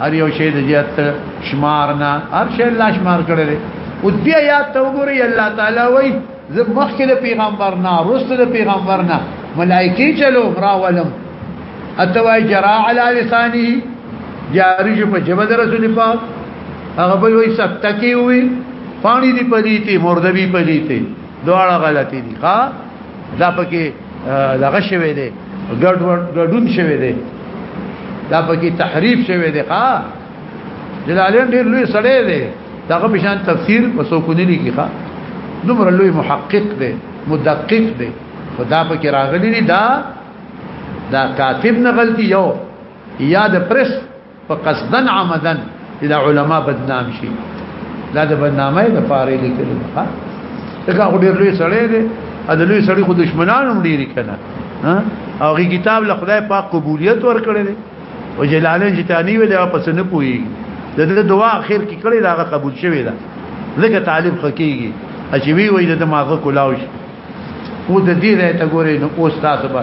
هر یو شی د جهت شمار نه هر شی الله شمار کړی دی او دې آیات ته وګورئ الله تعالی وایي زه مخکې د پیغمبر نه رسول د پیغمبر نه ملائکی چلو راولم اتوای جرا علی لسانی جاری جو په جبه د رسول پاک هغه بل وایي سکته کی وی پانی دی پدیتی مردبی پدیتی دواړه غلطی دي ښا دا پکې دغه شوی دی ګډ ګډون شوی دی دا پکې تحریف شوی دی ښا جلالین ډیر لوی سړی دی داغه بشان تفسیر وسوکونی لیکي ښا دومره لوی محقق دی مدقق دی خدا پکې راغلی دی دا دا کاتب نه غلطي یو یا د پرس په قصدن عمدن چې دا علما بدنام شي دا د بدنامۍ د پاره لیکل ها دا خو ډېر لوی سړی دی ا د لوی سړی خو دشمنان هم ډېر کنه ها او غي کتاب له خدای پاک قبولیت ورکړي دی او جلالین چې تانی ویل واپس نه پوي د دې دعا اخر کې کړي دا قبول شوی دا لکه طالب خکېږي چې وی وای د ماغه کولاوش او د دې راته ګورې نو اوس تاسو به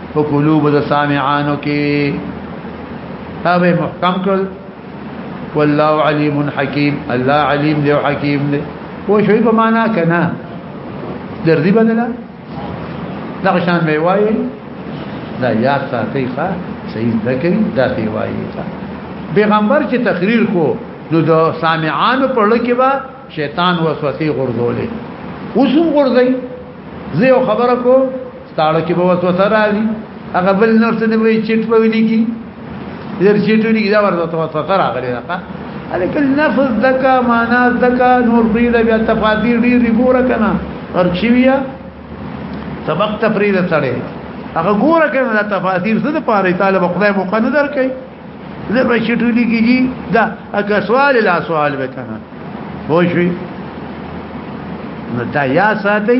په قلوب د سامعانو کې هغه محکم کړ والله علیم حکیم الله علیم دی حکیم دی و شوی په معنا کنه درځي بدله دا شان به وایي دا یا ساتي ښا صحیح ذکر دا دی وایي پیغمبر چې تقریر کو نو د سامعانو په لکه با شیطان وسوسه غرزولې اوسم غرزي زه خبره کو ستاړو کې به وسوسه راځي هغه بل نور څه دی وی چټ په ویلي کې زر چټ ویلي کې دا ورته وسوسه راغلی ده الک النفس دکا معنا دکا نور بریل بیا تفاضیل ډیر ګور کنه ارشیویا سبق تفرید سره هغه ګور کنه دا تفاضیل څه د پاره طالب خدای مو قنه درکې زر به چټ ویلي کې دا اګه سوال لا سوال وکنه وښوي نو دا یا ساتي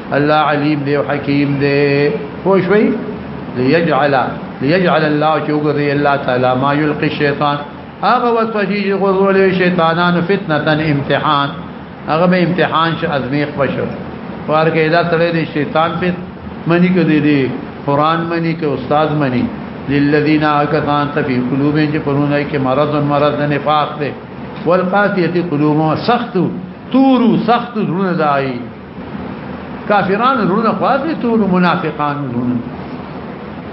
الله علیم دی او حکیم دی پوښوي ليجعل ليجعل الله چوغري الله تعالی ما يلقي الشیطان هغه وسوجي غرول شیطانان فتنه امتحان هغه به امتحان ش ازمیخ بشو فار کې دا تړې دي شیطان په منی کې دي دي قران منی کې استاد منی للذین اکثان فی قلوبهم چې پرونه کې مرض مرض نفاق ده والقاسیه قلوبهم سخت تورو سخت درونه دای کافرانو زړونه خواخلي ټول منافقانو زړونه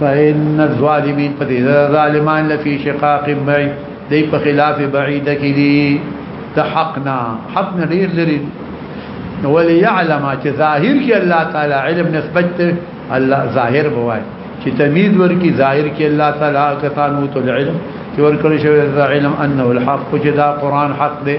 فإن الظالمين قد ظالمان لفي شقاق بعيد دی په خلاف بعيد کې دي تحقنا حقنا ډیر لري وليعلم چې ظاهر کې الله تعالی علم نسبت ته الله ظاهر بوای چې تمیز ورکی ظاهر کې الله تعالی کتانو تو العلم چې ورکړي شوی علم انه الحق چې دا قران حق دی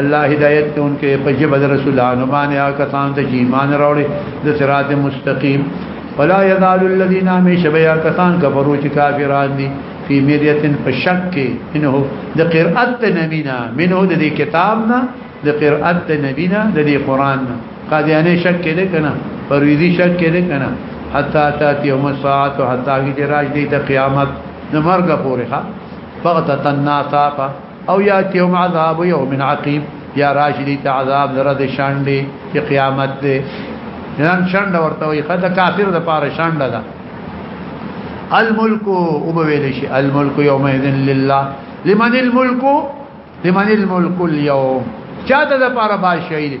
الله هدایت ته انکه په جبد رسولانو باندې هغه کسان ته ایمان راوړي د صراط مستقیم ولا يزال الذين مشبيا کسان کفروا چې کافران دي په مریتن په شک کې انه د قرأت نبینا منه د دې کتاب نه د قرأت نبینا د دې قران نه قاضیانه شک کې ده کنه پرویزی شک کې ده کنه حتا تاتی هم ساعت حتا کی راج دی ته قیامت نمرګه پورې ها فقط تناتا او یاتیهم عذاب یوم عقیم یا راشدی ته عذاب درد شانډي چې قیامت دی نن شانډه ورته وي خدای کافر د پاره شانډه ده الملک او به ویل شي الملک یومئذ لله لمن الملک لمن الملک اليوم چاته د پاره بادشاہي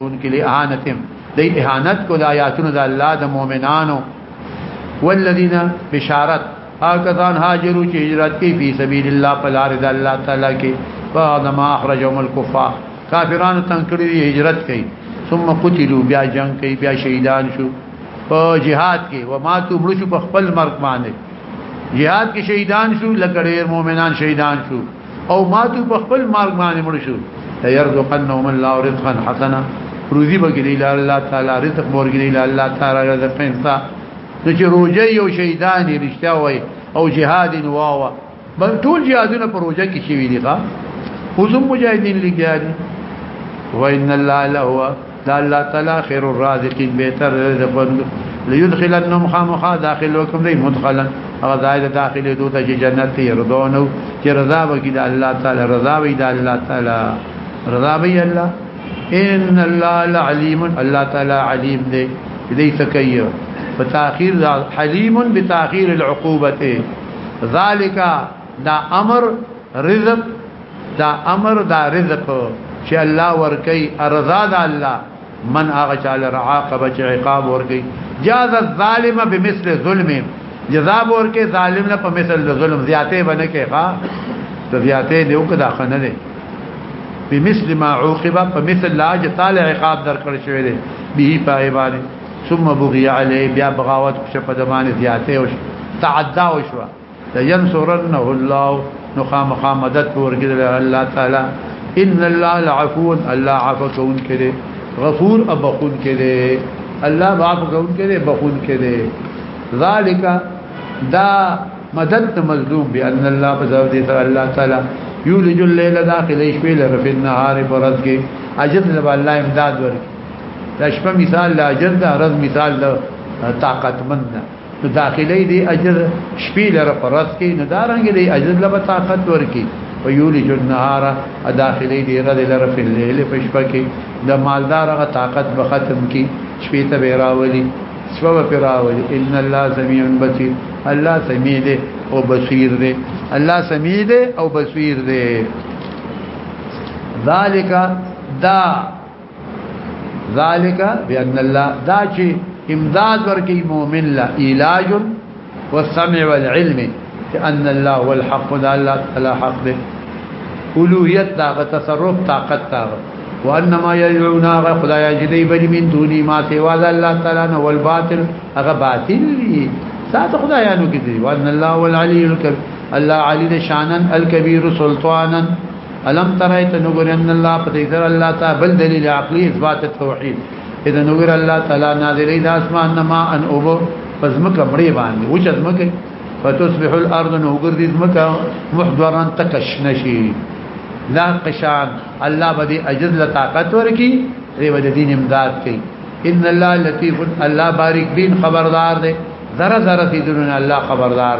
ان کې لعنتهم دی اهانت کو د آیاتونو د الله د مؤمنانو والذین بشارت هاکذان هاجروا چې هجرت کوي په سبیل الله په لار د الله تعالی کې بعد ما اخرجهم الكفار کافرانو تنکړي هجرت کوي ثم قتلوا بیا جنگ کوي بیا شهیدان شو په جهاد کې و ما تو مړ شو په خپل مرګ باندې جهاد کې شهیدان شو لکه ډېر مؤمنان شهیدان شو او ماتو په خپل مال باندې مړ شو يرزقنهم الله رزقا حسنا روزي بګري له الله تعالی رزق مورګري له الله تعالی رزق انسان نو چې روزي او شهیدان رښتیا وای او جهاد واوا بل ټول جهادونه پر روزه کې شوی دي ښا اوس مجاهدین لګیا دي وان الله له دا الله تعالی خیر الرازقین بهتر ده بند ليدخلنهم خامخا داخلوکم دی مدخلا هغه ځای ته داخلي دوی ته جنت ته يردونو چې رضا وکړي د الله تعالی رضا وي د الله تعالی رضا وي الله ان الله العليم الله تعالی عليم دی دې تکي په تاخير حليم بتاخير العقوبه ذالک دا امر رزق دا امر دا رزق چې الله ورکي ارزا دا الله من هغه چاله رعاقب چې عقاب ورکي جاز الظالم بمثل ظلم جزاء ورکي ظالم نه په مثل ظلم زیاته بنه کې ښا ته زیاته دیو کدا خنه نه بمثل ما عوقب په مثل لا چې طالع عقاب درکړ شوی دی به پای باندې ثم بغي عليه بیا بغاوت شپدمانه زیاته او تعدا وشوه لینصرنه الله نو خامخا مدد ورګل الله تعالی ان الله لعفو الله عفو کون کړي غفور ابخون کړي الله عفو کون کړي بخون کړي ذالک دا مدد مظلوم بان الله فزر دي الله تعالی یولج الليل داخل شپې لره په نهار فرض کې اجر له الله امداد ورکړي د شپه مثال د اجر د ورځ مثال د طاقتمند نو داخلي دی اجر شپې لره پرس کې نو دارنګ دی اجر لبا طاقت ورکی ویولج النهار داخلي دی رد لره په لیل په شپه کې د مالدار غ طاقت به ختم کی شپې ته بیراولي سبب پیراولي ان الله سميع بصير الله سميع دی او بصير دی الله سميع دی او بصير دی ذالک دا ذالک بان الله دا چې امداد ورکی مؤمن لا علاج والسمع والعلم ان الله هو الحق دا الله تعالی حق دی اولویت دا تصرف طاقت دا وانما يدعون خدای جدی بل من دوني ما سوا الله تعالی نو والباطل هغه باطل دی سات خدایانو کې دی وان الله والعلي الكبير الله علي شانن الكبير سلطانا الم ترای ته نو ګور ان الله په دې سره الله تعالی بل دلیل عقلی اثبات توحید اذا نو ګور الله تعالی نازلې د اسمان نما ان او پزما کمړې باندې وچ ازما کې فتصبح الارض نو ګور دې ازما کا محضرن تکش نشي لا قشان الله بدی اجز لا طاقت ورکی ری ود دین امداد کوي ان الله لطیف الله بارک بین خبردار دی ذره ذره سیدرون الله خبردار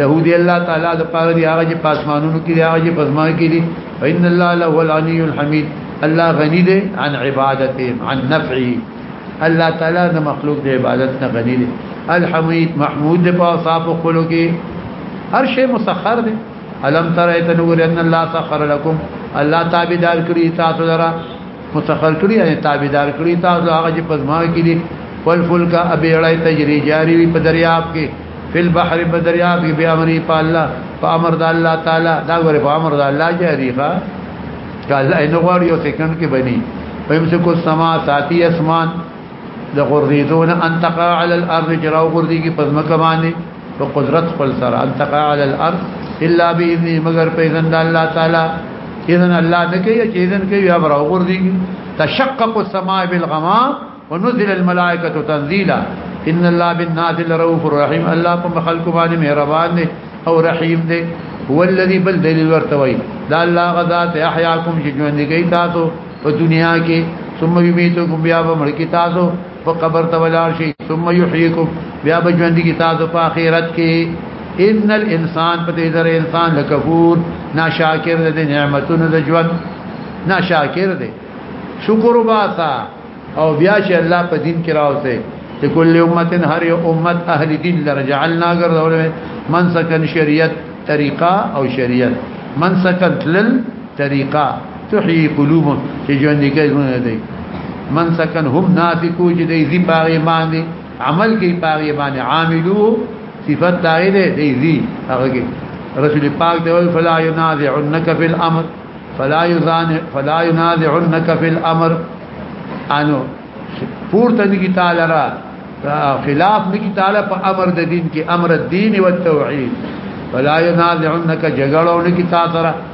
له دی الله تعالی د پاره دی هغه چې پاسمانونو کې دی هغه چې پزما کې دی فإن الله له الغني الحمید الله غنی دی عن عبادته عن نفعه الله تعالی د مخلوق د عبادت نه غنی دی الحمید محمود دی په صاف خلو کې هر شی مسخر دی الم تر ایت نور ان الله سخر لكم الله تابع دار کړی تاسو درا مسخر کړی یعنی تابعدار کړی تاسو هغه چې پزما کې دي والفلک ابيړای تجري جاری وي په دریاب کې فل بحر په دریاب کې به امر په الله په امر د الله تعالی دا غره په امر د الله جاری ښا کله ان غوړ یو سکند کې بني فیمسکو السما ساتی اسمان د غردون انتقا علی الارض جراو غردی کې پزما کمانه په قدرت خپل سره ان تقع علی الارض الا باذن مگر په اذن د الله تعالی اذن الله نه کوي چې اذن کوي یا برا وګورځي تشقق السماء بالغمام ونزل الملائکه تنزيلا ان الله بالناس لرؤوف رحیم الله په خلق باندې مهربان دی او رحیم دی هو الذي بل دلیل ورتوي دا الله غزا ته احیاکم چې ژوند کوي تاسو په دنیا کې ثم یمیتکم بیا به مړ کی تاسو په قبر ته ولاړ شي ثم يحييكم بیا به ژوند کی تاسو په آخرت کې ان الانسان په دې در انسان لکفور ناشاکر دې نعمتونو د ژوند ناشاکر دې شکر وباسا او بیا چې الله په دین کې راوځي چې کل امتن هر یو امت اهل دین لرجعلنا ګرځول منسکن شریعت طریقه او شریعت منسکن تلل طریقه تحیی قلوب چې ژوند کې زونه دی من سکن هم نافقو چې دی ذی باغی باندې عمل کې باغی باندې عاملو صفات دای دی دی ذی هغه کې رسول پاک دی فلا ينازعنك في الامر فلا يزان فلا ينازعنك في الامر انو پورته دي تعالی را خلاف نکی تعالی په امر د دین کې امر الدین او التوحید فلا ينازعنك جګړو نکی تعالی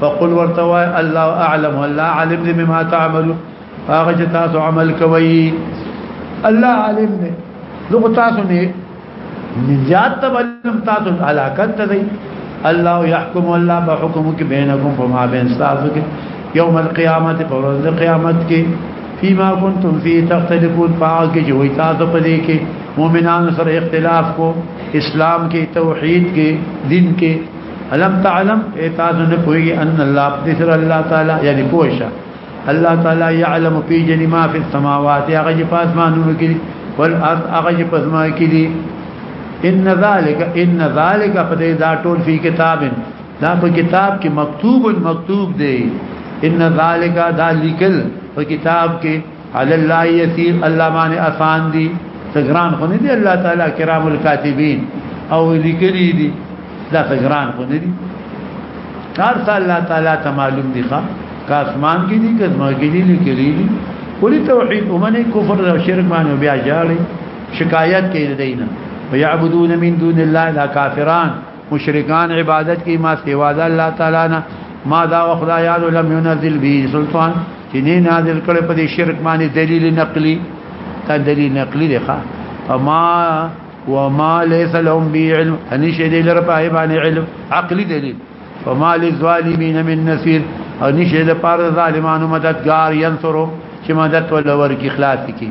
فقل ورتوا الله اعلم والله علم دې بما تعمل هغه چې تاسو عمل کوي الله علم دې لوګ تاسو نه نجات تبلم تاسو هلاکت ته دی الله يحكم الله بحكم کې بينكم فما بين تاسو کې يوم القيامه پر ورځ قیامت کې فيما كنتم فيه تختلفون فاعل کې جوړ تاسو په دې کې مؤمنان سره اختلاف کو اسلام کې توحید کې دین کې الم تعلم اعتاذ نه پوي ان الله بسر الله تعالی یعنی پوښه الله تعالی يعلم في جن ما في السماوات هغه چې پاسمانونو کې والارض هغه چې پسما کې دي ان ذالک ان ذالک فدې دا ټول فی کتاب دا په کتاب کې مکتوب مکتوب دی ان ذالک دا لیکل په کتاب کې على الله يسير الله باندې آسان دي تګران خو نه دي الله تعالی کرام الكاتبين او لیکلي دي دا تګران خو نه دي کار ته الله تعالی ته معلوم دي ښا کا اسمان کې دي کزما کې دي لیکلي دي ولي توحید ومنه کفر او شرک باندې بیا جاړي شکایت کوي دینه ويعبدون من دون الله لا کافران مشرکان عبادت کی ما سوا د الله تعالی نه ما دا خدایانو لم ينزل به سلطان چې نه نازل کړي په دې شرک باندې دلیل نقلی تا دلیل نقلی دی ښا فما وما ليس لهم به علم ان شي دې لره په باندې علم عقلی دلیل فما للظالمين من نصير ان شي د پاره ظالمانو مددگار ينصرو چې مدد ولور کی خلاص کی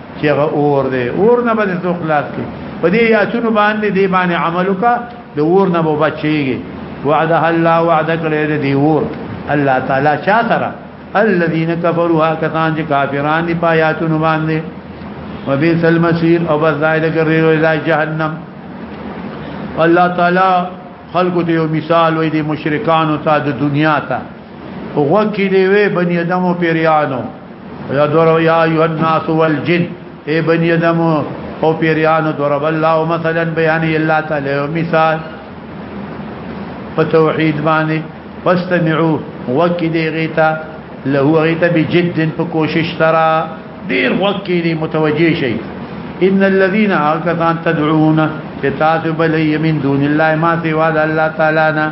چې هغه اور دی اور نه به څوک خلاص کی په دې یاتونو باندې دې باندې عمل وکا د اور نه به بچيږي وعده الله وعده کړی دې اور الله تعالی چا سره الذين كفروا کسان چې کافران دي پایاتونو باندې وبئس المصير او بزاید کړی ولا جهنم الله تعالی خلق ته یو مثال وې دي مشرکان او ته د دنیا ته وکي دی وی بنی ادمو پیریانو یا دور یا ایو الناس والجن ای بنی ادمو او پیریانو ضرب الله مثلا بیان الله تعالی او مثال په توحید باندې فاستمعوا وکي دی غیتا له غیتا بجد په کوشش ترا ډیر وکي دی متوجی شي ان الذين هكذا تدعون تتاسب لي من دون الله ما سوى الله تعالى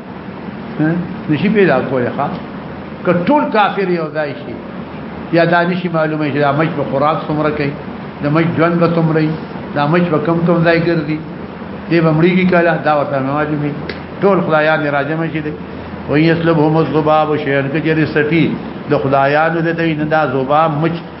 نشي پیدا کولی ښا کټول کافر یو ځای شي یا دانشي معلومه شي دا مج په خوراک څومره کوي د مج ژوند به څومره دا مج په کم کم ځای ګرځي دې بمړيږي کله دا ورته معلومه ټول خدایان راجم شي دي و یسلبهم الذباب شیئا کجری سټی د خدایانو د دین دا ذباب مچ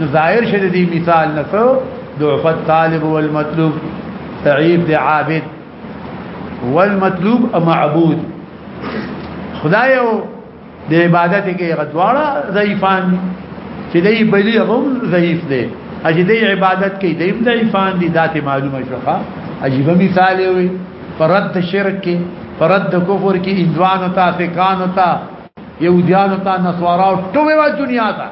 نو ظاهر شه دې مثال نه څو ضعف الطالب والمطلوب ضعيف دي عابد والمطلوب معبود خدای او د عبادت کې غدواړه ضعیفان چې دې بلی هم ضعیف دي اجي دې عبادت کې دې ضعیفان دي ذات معلومه شوخه عجیب مثال وي فرد شرک کې فرد کفر کې اندوان او تاسکان او تا يهوديان او تا نصارا ټول دنیا ته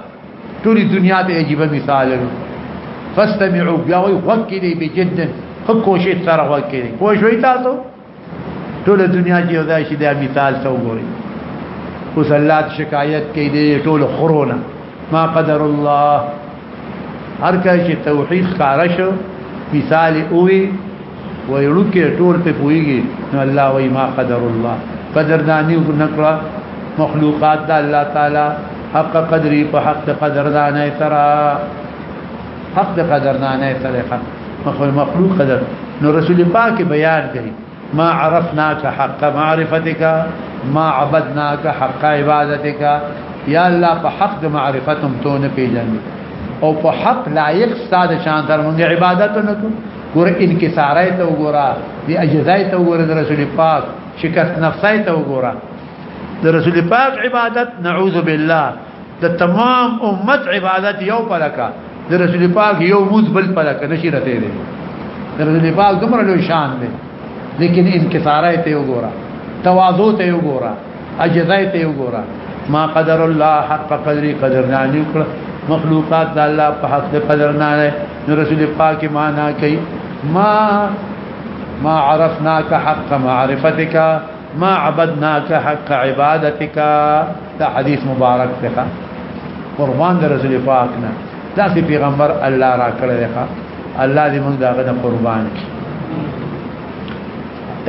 ټولي دنیا ته عجیب مثال دی فاستمعوا بیا وی وکړي دی بجد خو کوشش سره وکړي کوشش وی تاسو ټول دنیا کې یو ځای شي دا مثال څو ګوري اوس الله شکایت کوي دی ټول خرونه ما قدر الله هر کله چې توحید ښکارا شو مثال اووي ويړوکې ټول په پويږي نو الله وای ما قدر الله قدردانی نکړه مخلوقات د الله تعالی حق قدري په حق د قدردانه سره حق د قدردانه سره حق مخل مخلوق قدر نو رسول پاک بیان کړي ما عرفناك حق معرفتك ما عبدناك حق عبادتك یا الله په حق د معرفتم تو نه پیژنې او په حق لایق ساده شان در مونږ عبادت نکو ګور انکسارای ته وګوره دی اجزای ته وګوره د رسول پاک شکست نفسای ته وګوره د رسول پاک عبادت نعوذ بالله د تمام امت عبادت یو پلکا د رسول پاک یو موز بل پلکا نشی رته دی د رسول پاک دومره لوی شان دی لیکن انکسارای ته وګوره تواضع ته وګوره اجزای ته وګوره ما قدر الله حق قدر قدر نه نکړه مخلوقات د الله په حق د قدر نه نه رسول پاک معنا کوي ما ما عرفناك حق معرفتك ما عبدناك حق عبادتك دا حدیث مبارک ته قربان د رسول پاک نه دا سي پیغمبر الله را کړی دی الله دې موږ دا غنه قربان کړي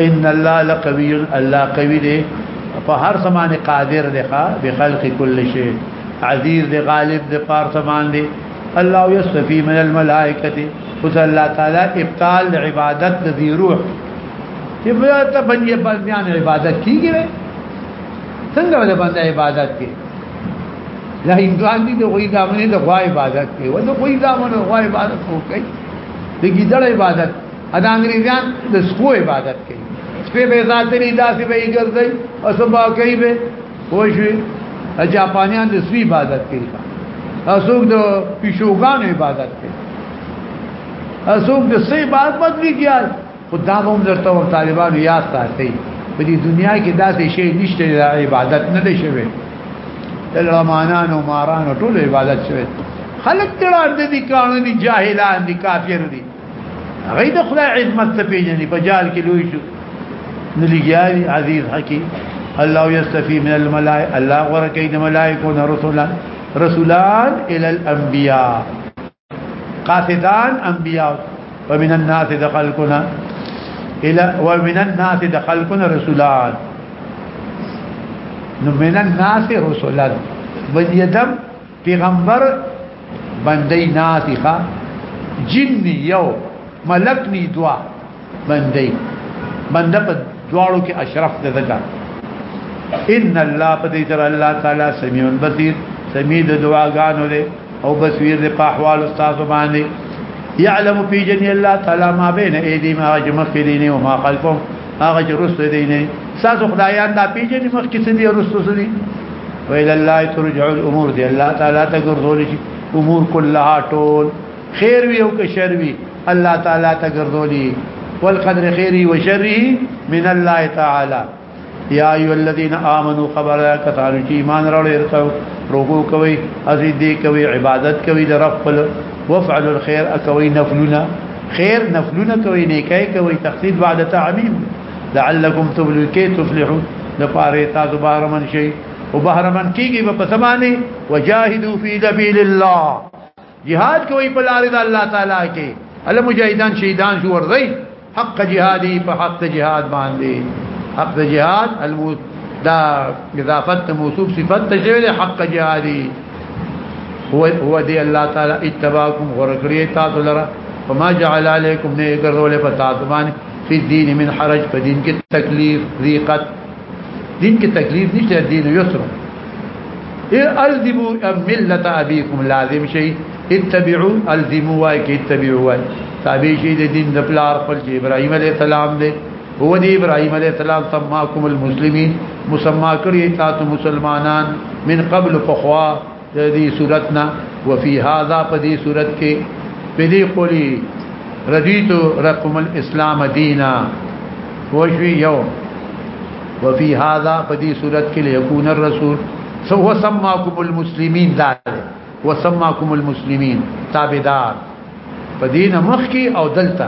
ان الله لقوي الله قوي دي په هر سمانه قادر دي ښا بخلق كل شيء عزيز دي غالب دي پار سمان دي الله يستفي من الملائكه وس الله تعالى ابطال عبادت ذي روح چې بیا ته بنې بنديان عبادت کیږي څنګه ولې باندې عبادت کې لا هندوان دي د غوي دامنې د غوا عبادت کوي ولې غوي دامنې غوا عبادت کوي د ګیدړ عبادت ادا انګریزان د سپو عبادت کوي سپې به ذاتري داسې به یې ګرځي او سبا کوي به وښوي جاپانیان د سپي عبادت کوي اسوک د پیشوګان عبادت کوي اسوک د سې عبادت بدلی کیږي خدا به هم درته او طالبانو یاد ساتي په دې دنیا کې داسې شی نشته د عبادت نه دی شوی د رمانان او ماران ټول عبادت شوی خلک تر دې دي قانوني جاهلان دي کافر دي غي د خدای عظمت ته پیژني په جال کې لوی شو نلګیاري عزیز حکیم الله یستفی من الملائکه الله ورکی د ملائکو نه رسولان رسولان الى الانبیاء قاصدان انبیاء ومن الناس دخلقنا الى ومن الناس دخلقنا رسولان من الناس رسولان بني ادم پیغمبر بندې ناتی ښا جن یو ملک نی دوا بندې بنده په دواړو کې اشرف ده ځکه ان الله په دې تر الله تعالی سميع بصير سميع د دعاګانو له او بصير د احوال استاد باندې يعلم في جن الله تعالی ما بين ايدي ما جمع خليني وما خلفهم هغه چې رسته دی نه ساسو خدایان دا پیژنې مخ کې څه دی رسته څه دی ویل الله ترجع الامور دی الله تعالی ته ګرځول شي امور كلها ټول خیر وی او که شر وی الله تعالی ته ګرځولي والقدر خيره وشره من الله تعالی یا ایو الذین آمنو خبر کثارو چې ایمان راوړی ارتو رکوع کوي ازیدې کوي عبادت کوي د رب وفعلوا الخير اکوي نفلنا خیر نفلونه کوي نیکای کوي تقصید بعد تعمیم لعلکم تبلکی تفلحون لپاره تاسو بهر من شي او بهر من کیږي په سمانه وجاهدوا فی سبیل الله جهاد کوي په لار د الله تعالی کې ال مجاهدان شهیدان شو ورځي حق جهادي په حق جهاد باندې حق جهاد الموت دا اضافت موصوف صفت تشویل حق جهادي هو هو دی الله تعالی اتباکم ورکړی تاسو لره فما جعل علیکم نه ګرځول په تاسو باندې فی دین من حرج په دین کې تکلیف ضیقت دین کې تکلیف نشته دین یسر الزموا ملت ابيكم لازم شي اتبعوا الزموا واي کې اتبعوا واي تابع شي د دین د پلار خپل ابراهيم عليه السلام دی هو دی ابراهيم عليه السلام سماكم المسلمين مسما کړی تاسو مسلمانان من قبل فخوا د دې صورتنا وفي هذا په دې صورت کې په دې قولي رديت رقم الاسلام دينا وشوي يو وفي هذا په دې صورت کې ليكون الرسول سو سماكم المسلمين ذال وسماكم المسلمين تابعدار په دین مخ کې او دلته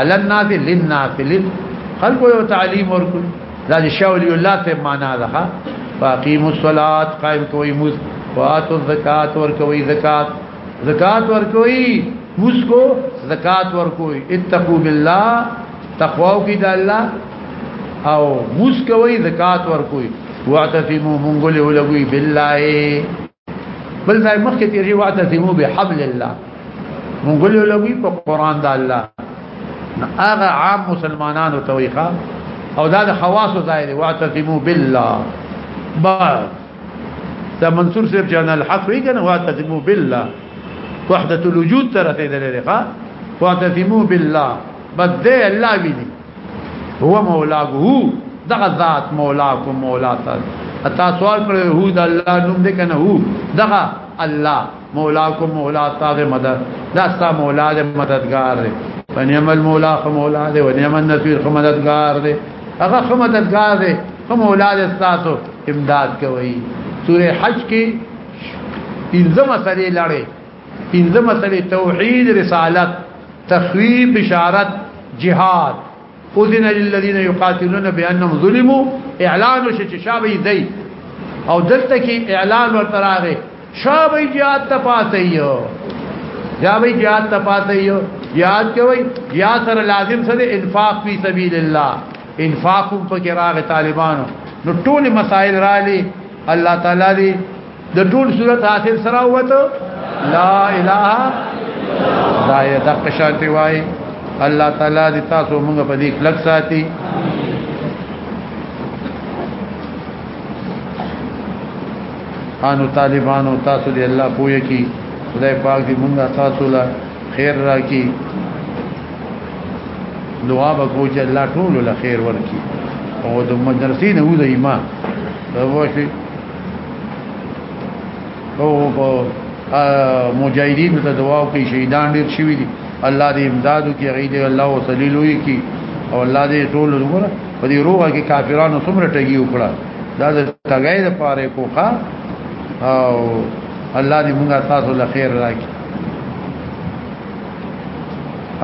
علی الناس للناس لل خلق یو تعلیم ورکو دا د شاول الله ته معنا ده فاقیم الصلات قائم کوي موس واتو زکات ورکوي زکات زکات ورکوي موس کو زکات ورکوي اتقوا بالله تقوا کی د الله او موس کوي زکات ورکوي واعتصموا منغلي ولغوي بالله بل ځای مخکې تیری واعتصمو بحبل الله مونږ له لوي په قران د الله هغه عام مسلمانانو تويخه او دا د خواص ځای دی واعتصمو بالله با دا منصور صاحب جان الحق وی کنه واعتصمو بالله وحده الوجود ترته دلته واعتصمو بالله بده الله وی هو مولاکو دغه ذات مولاکو مولا تاسو اتا سوال کړو هو د الله نوم دې کنه هو دغه الله مولاکو مولا تاسو مدد دا ستا مولا دې مددگار دې ونعم المولا خو مولا دې ونعم النصير خو مددگار دې هغه خو مددگار دې خو مولا دې تاسو امداد کوي سوره حج کې پنځمه سره لړې پنځمه سره توحید رسالت تخویب بشارت جهاد اذن للذین یقاتلون بانهم ظلموا اعلان شچ شابه دی او دلته کې اعلان ورتراغه شابه جهاد ته پاتې یو جابه جهاد ته پاتې یو یاد کوي یا سره لازم سره انفاق فی سبیل الله انفاق په کې راغ طالبانو نو ټول مسائل را لې الله تعالی دې د ټول صورت آخر سره وته لا اله دا یې دغه شانتي وای الله تعالی دې تاسو موږ په دې کلک ساتي انو طالبانو تاسو دې الله پوهه کی خدای پاک دې موږ تاسو لا خیر راکړي دعا وکړو چې الله ټول له خیر ورکړي او د مدرسې نه وځي ما دا وشي او مجاهدین ته دعا او کې شهیدان ډیر شوی دي الله دې امدادو کې غي دې الله وسلیل وي کې او الله دې ټول وګوره په دې روغه کې کافرانو څومره ټګي وکړه دا د ټګۍ د پاره کوخه او الله دې موږ تاسو له خیر راکړي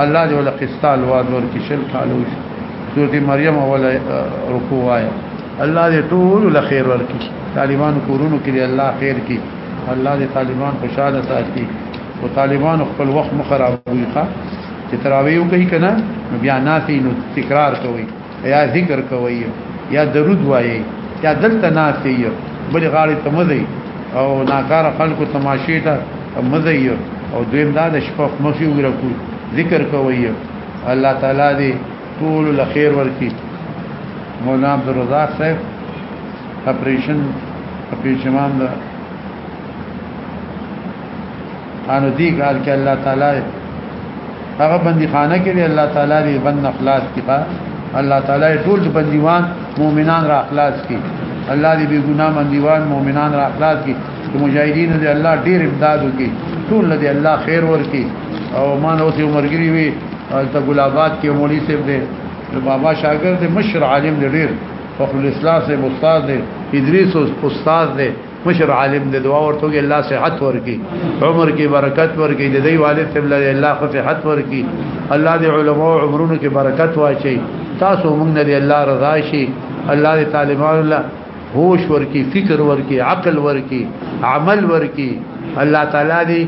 الله دې ول قسطال واد ور کې شل کالو سورته مریم اوله رکوع آیا الله دې ټول له خیر ورکړي طالبان کورونو کې دې الله خیر کړي الله دې طالبان خوشاله ساتي او طالبان خپل وخت مخربوي ښا چې تراویو کوي کنه بیا ناسي نو تکرار کوي یا ذکر کوي یا درود وایي یا دلته ناسي بل غاړي ته مزي او ناکار خلکو تماشې ته مزي او دویم دا د شپه مخي وګرکو ذکر کوي الله تعالی دې ټول لخیر ورکی مولانا عبدالرزاق صاحب اپریشن اپریشمان دا انو دی کار کې الله تعالی هغه بندي خانه کې دی الله تعالی دی بند اخلاص کی پا الله تعالی ټول بندیوان مؤمنان را اخلاص کی الله دې بی ګناه بندیوان مؤمنان را اخلاص کی مجاهدین دې الله ډیر امداد وکړي ټول دې الله خیر ورکړي او مان اوسې عمرګری وي ته ګلابات کې مولوی صاحب دې بابا شاګرد مشر عالم دې ډیر فخر الاسلام سے استاد دې ادریس استاد دې مشر عالم دې دعا ورته کې الله صحت ورکړي عمر کې برکت ورکړي دې دی والد صاحب له الله خو صحت ورکړي الله دې علماء عمرونو کې برکت واچي تاسو موږ نه دې الله رضا شي الله دې طالبان الله هوش ورکی فکر ورکی عقل ورکی عمل ورکی الله تعالی دی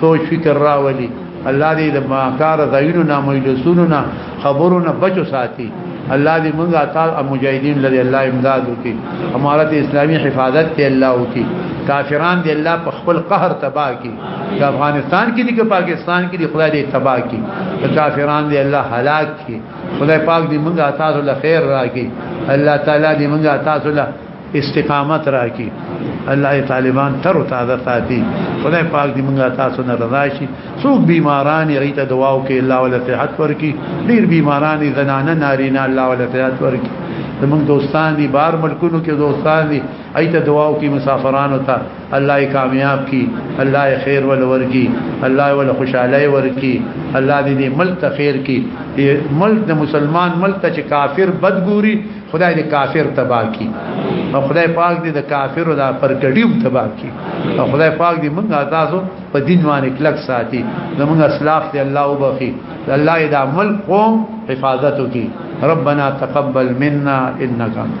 سوچ فکر راولي الله دې د ماکار زینو نه مجلسونو نه خبرو نه بچو ساتي الله دې موږ تعال مجاهدین لري الله امداد وکي امارت اسلامي حفاظت ته الله وکي کافران دې الله په خپل قهر تباہ کي چې افغانستان کې دي که پاکستان کې دي خدای دې تباہ کي کافران دې الله هلاک کي خدای پاک دې موږ تاسو له خیر راکړي الله تعالی دې موږ تاسو له استقامت راکړي الله طالبان تر او تازه ساتي خدای پاک دې موږ تاسو نه رضا شي څوک بیماران یې ته دعا وکړي الله ولا صحت ورکړي ډیر بیماران زنانه نارینه الله ولا صحت ورکړي زمونږ دوستان دي بار ملکونو کې دوستان دي ایت دعاو کی مسافرانو ته الله کامیاب کی الله خیر ول ورکی الله ول خوشاله ورکی الله دې دې ملک ته خیر کی ملک د مسلمان ملک ته چې کافر بدګوري خدای دې کافر تبا کی او خدای پاک دې د کافر دا پرګډیو تبا کی او خدای پاک دې موږ تاسو په دین باندې کلک ساتي زموږ اسلاف دې الله وبخي الله دې د ملک قوم حفاظت وکړي ربنا تقبل منا انك انت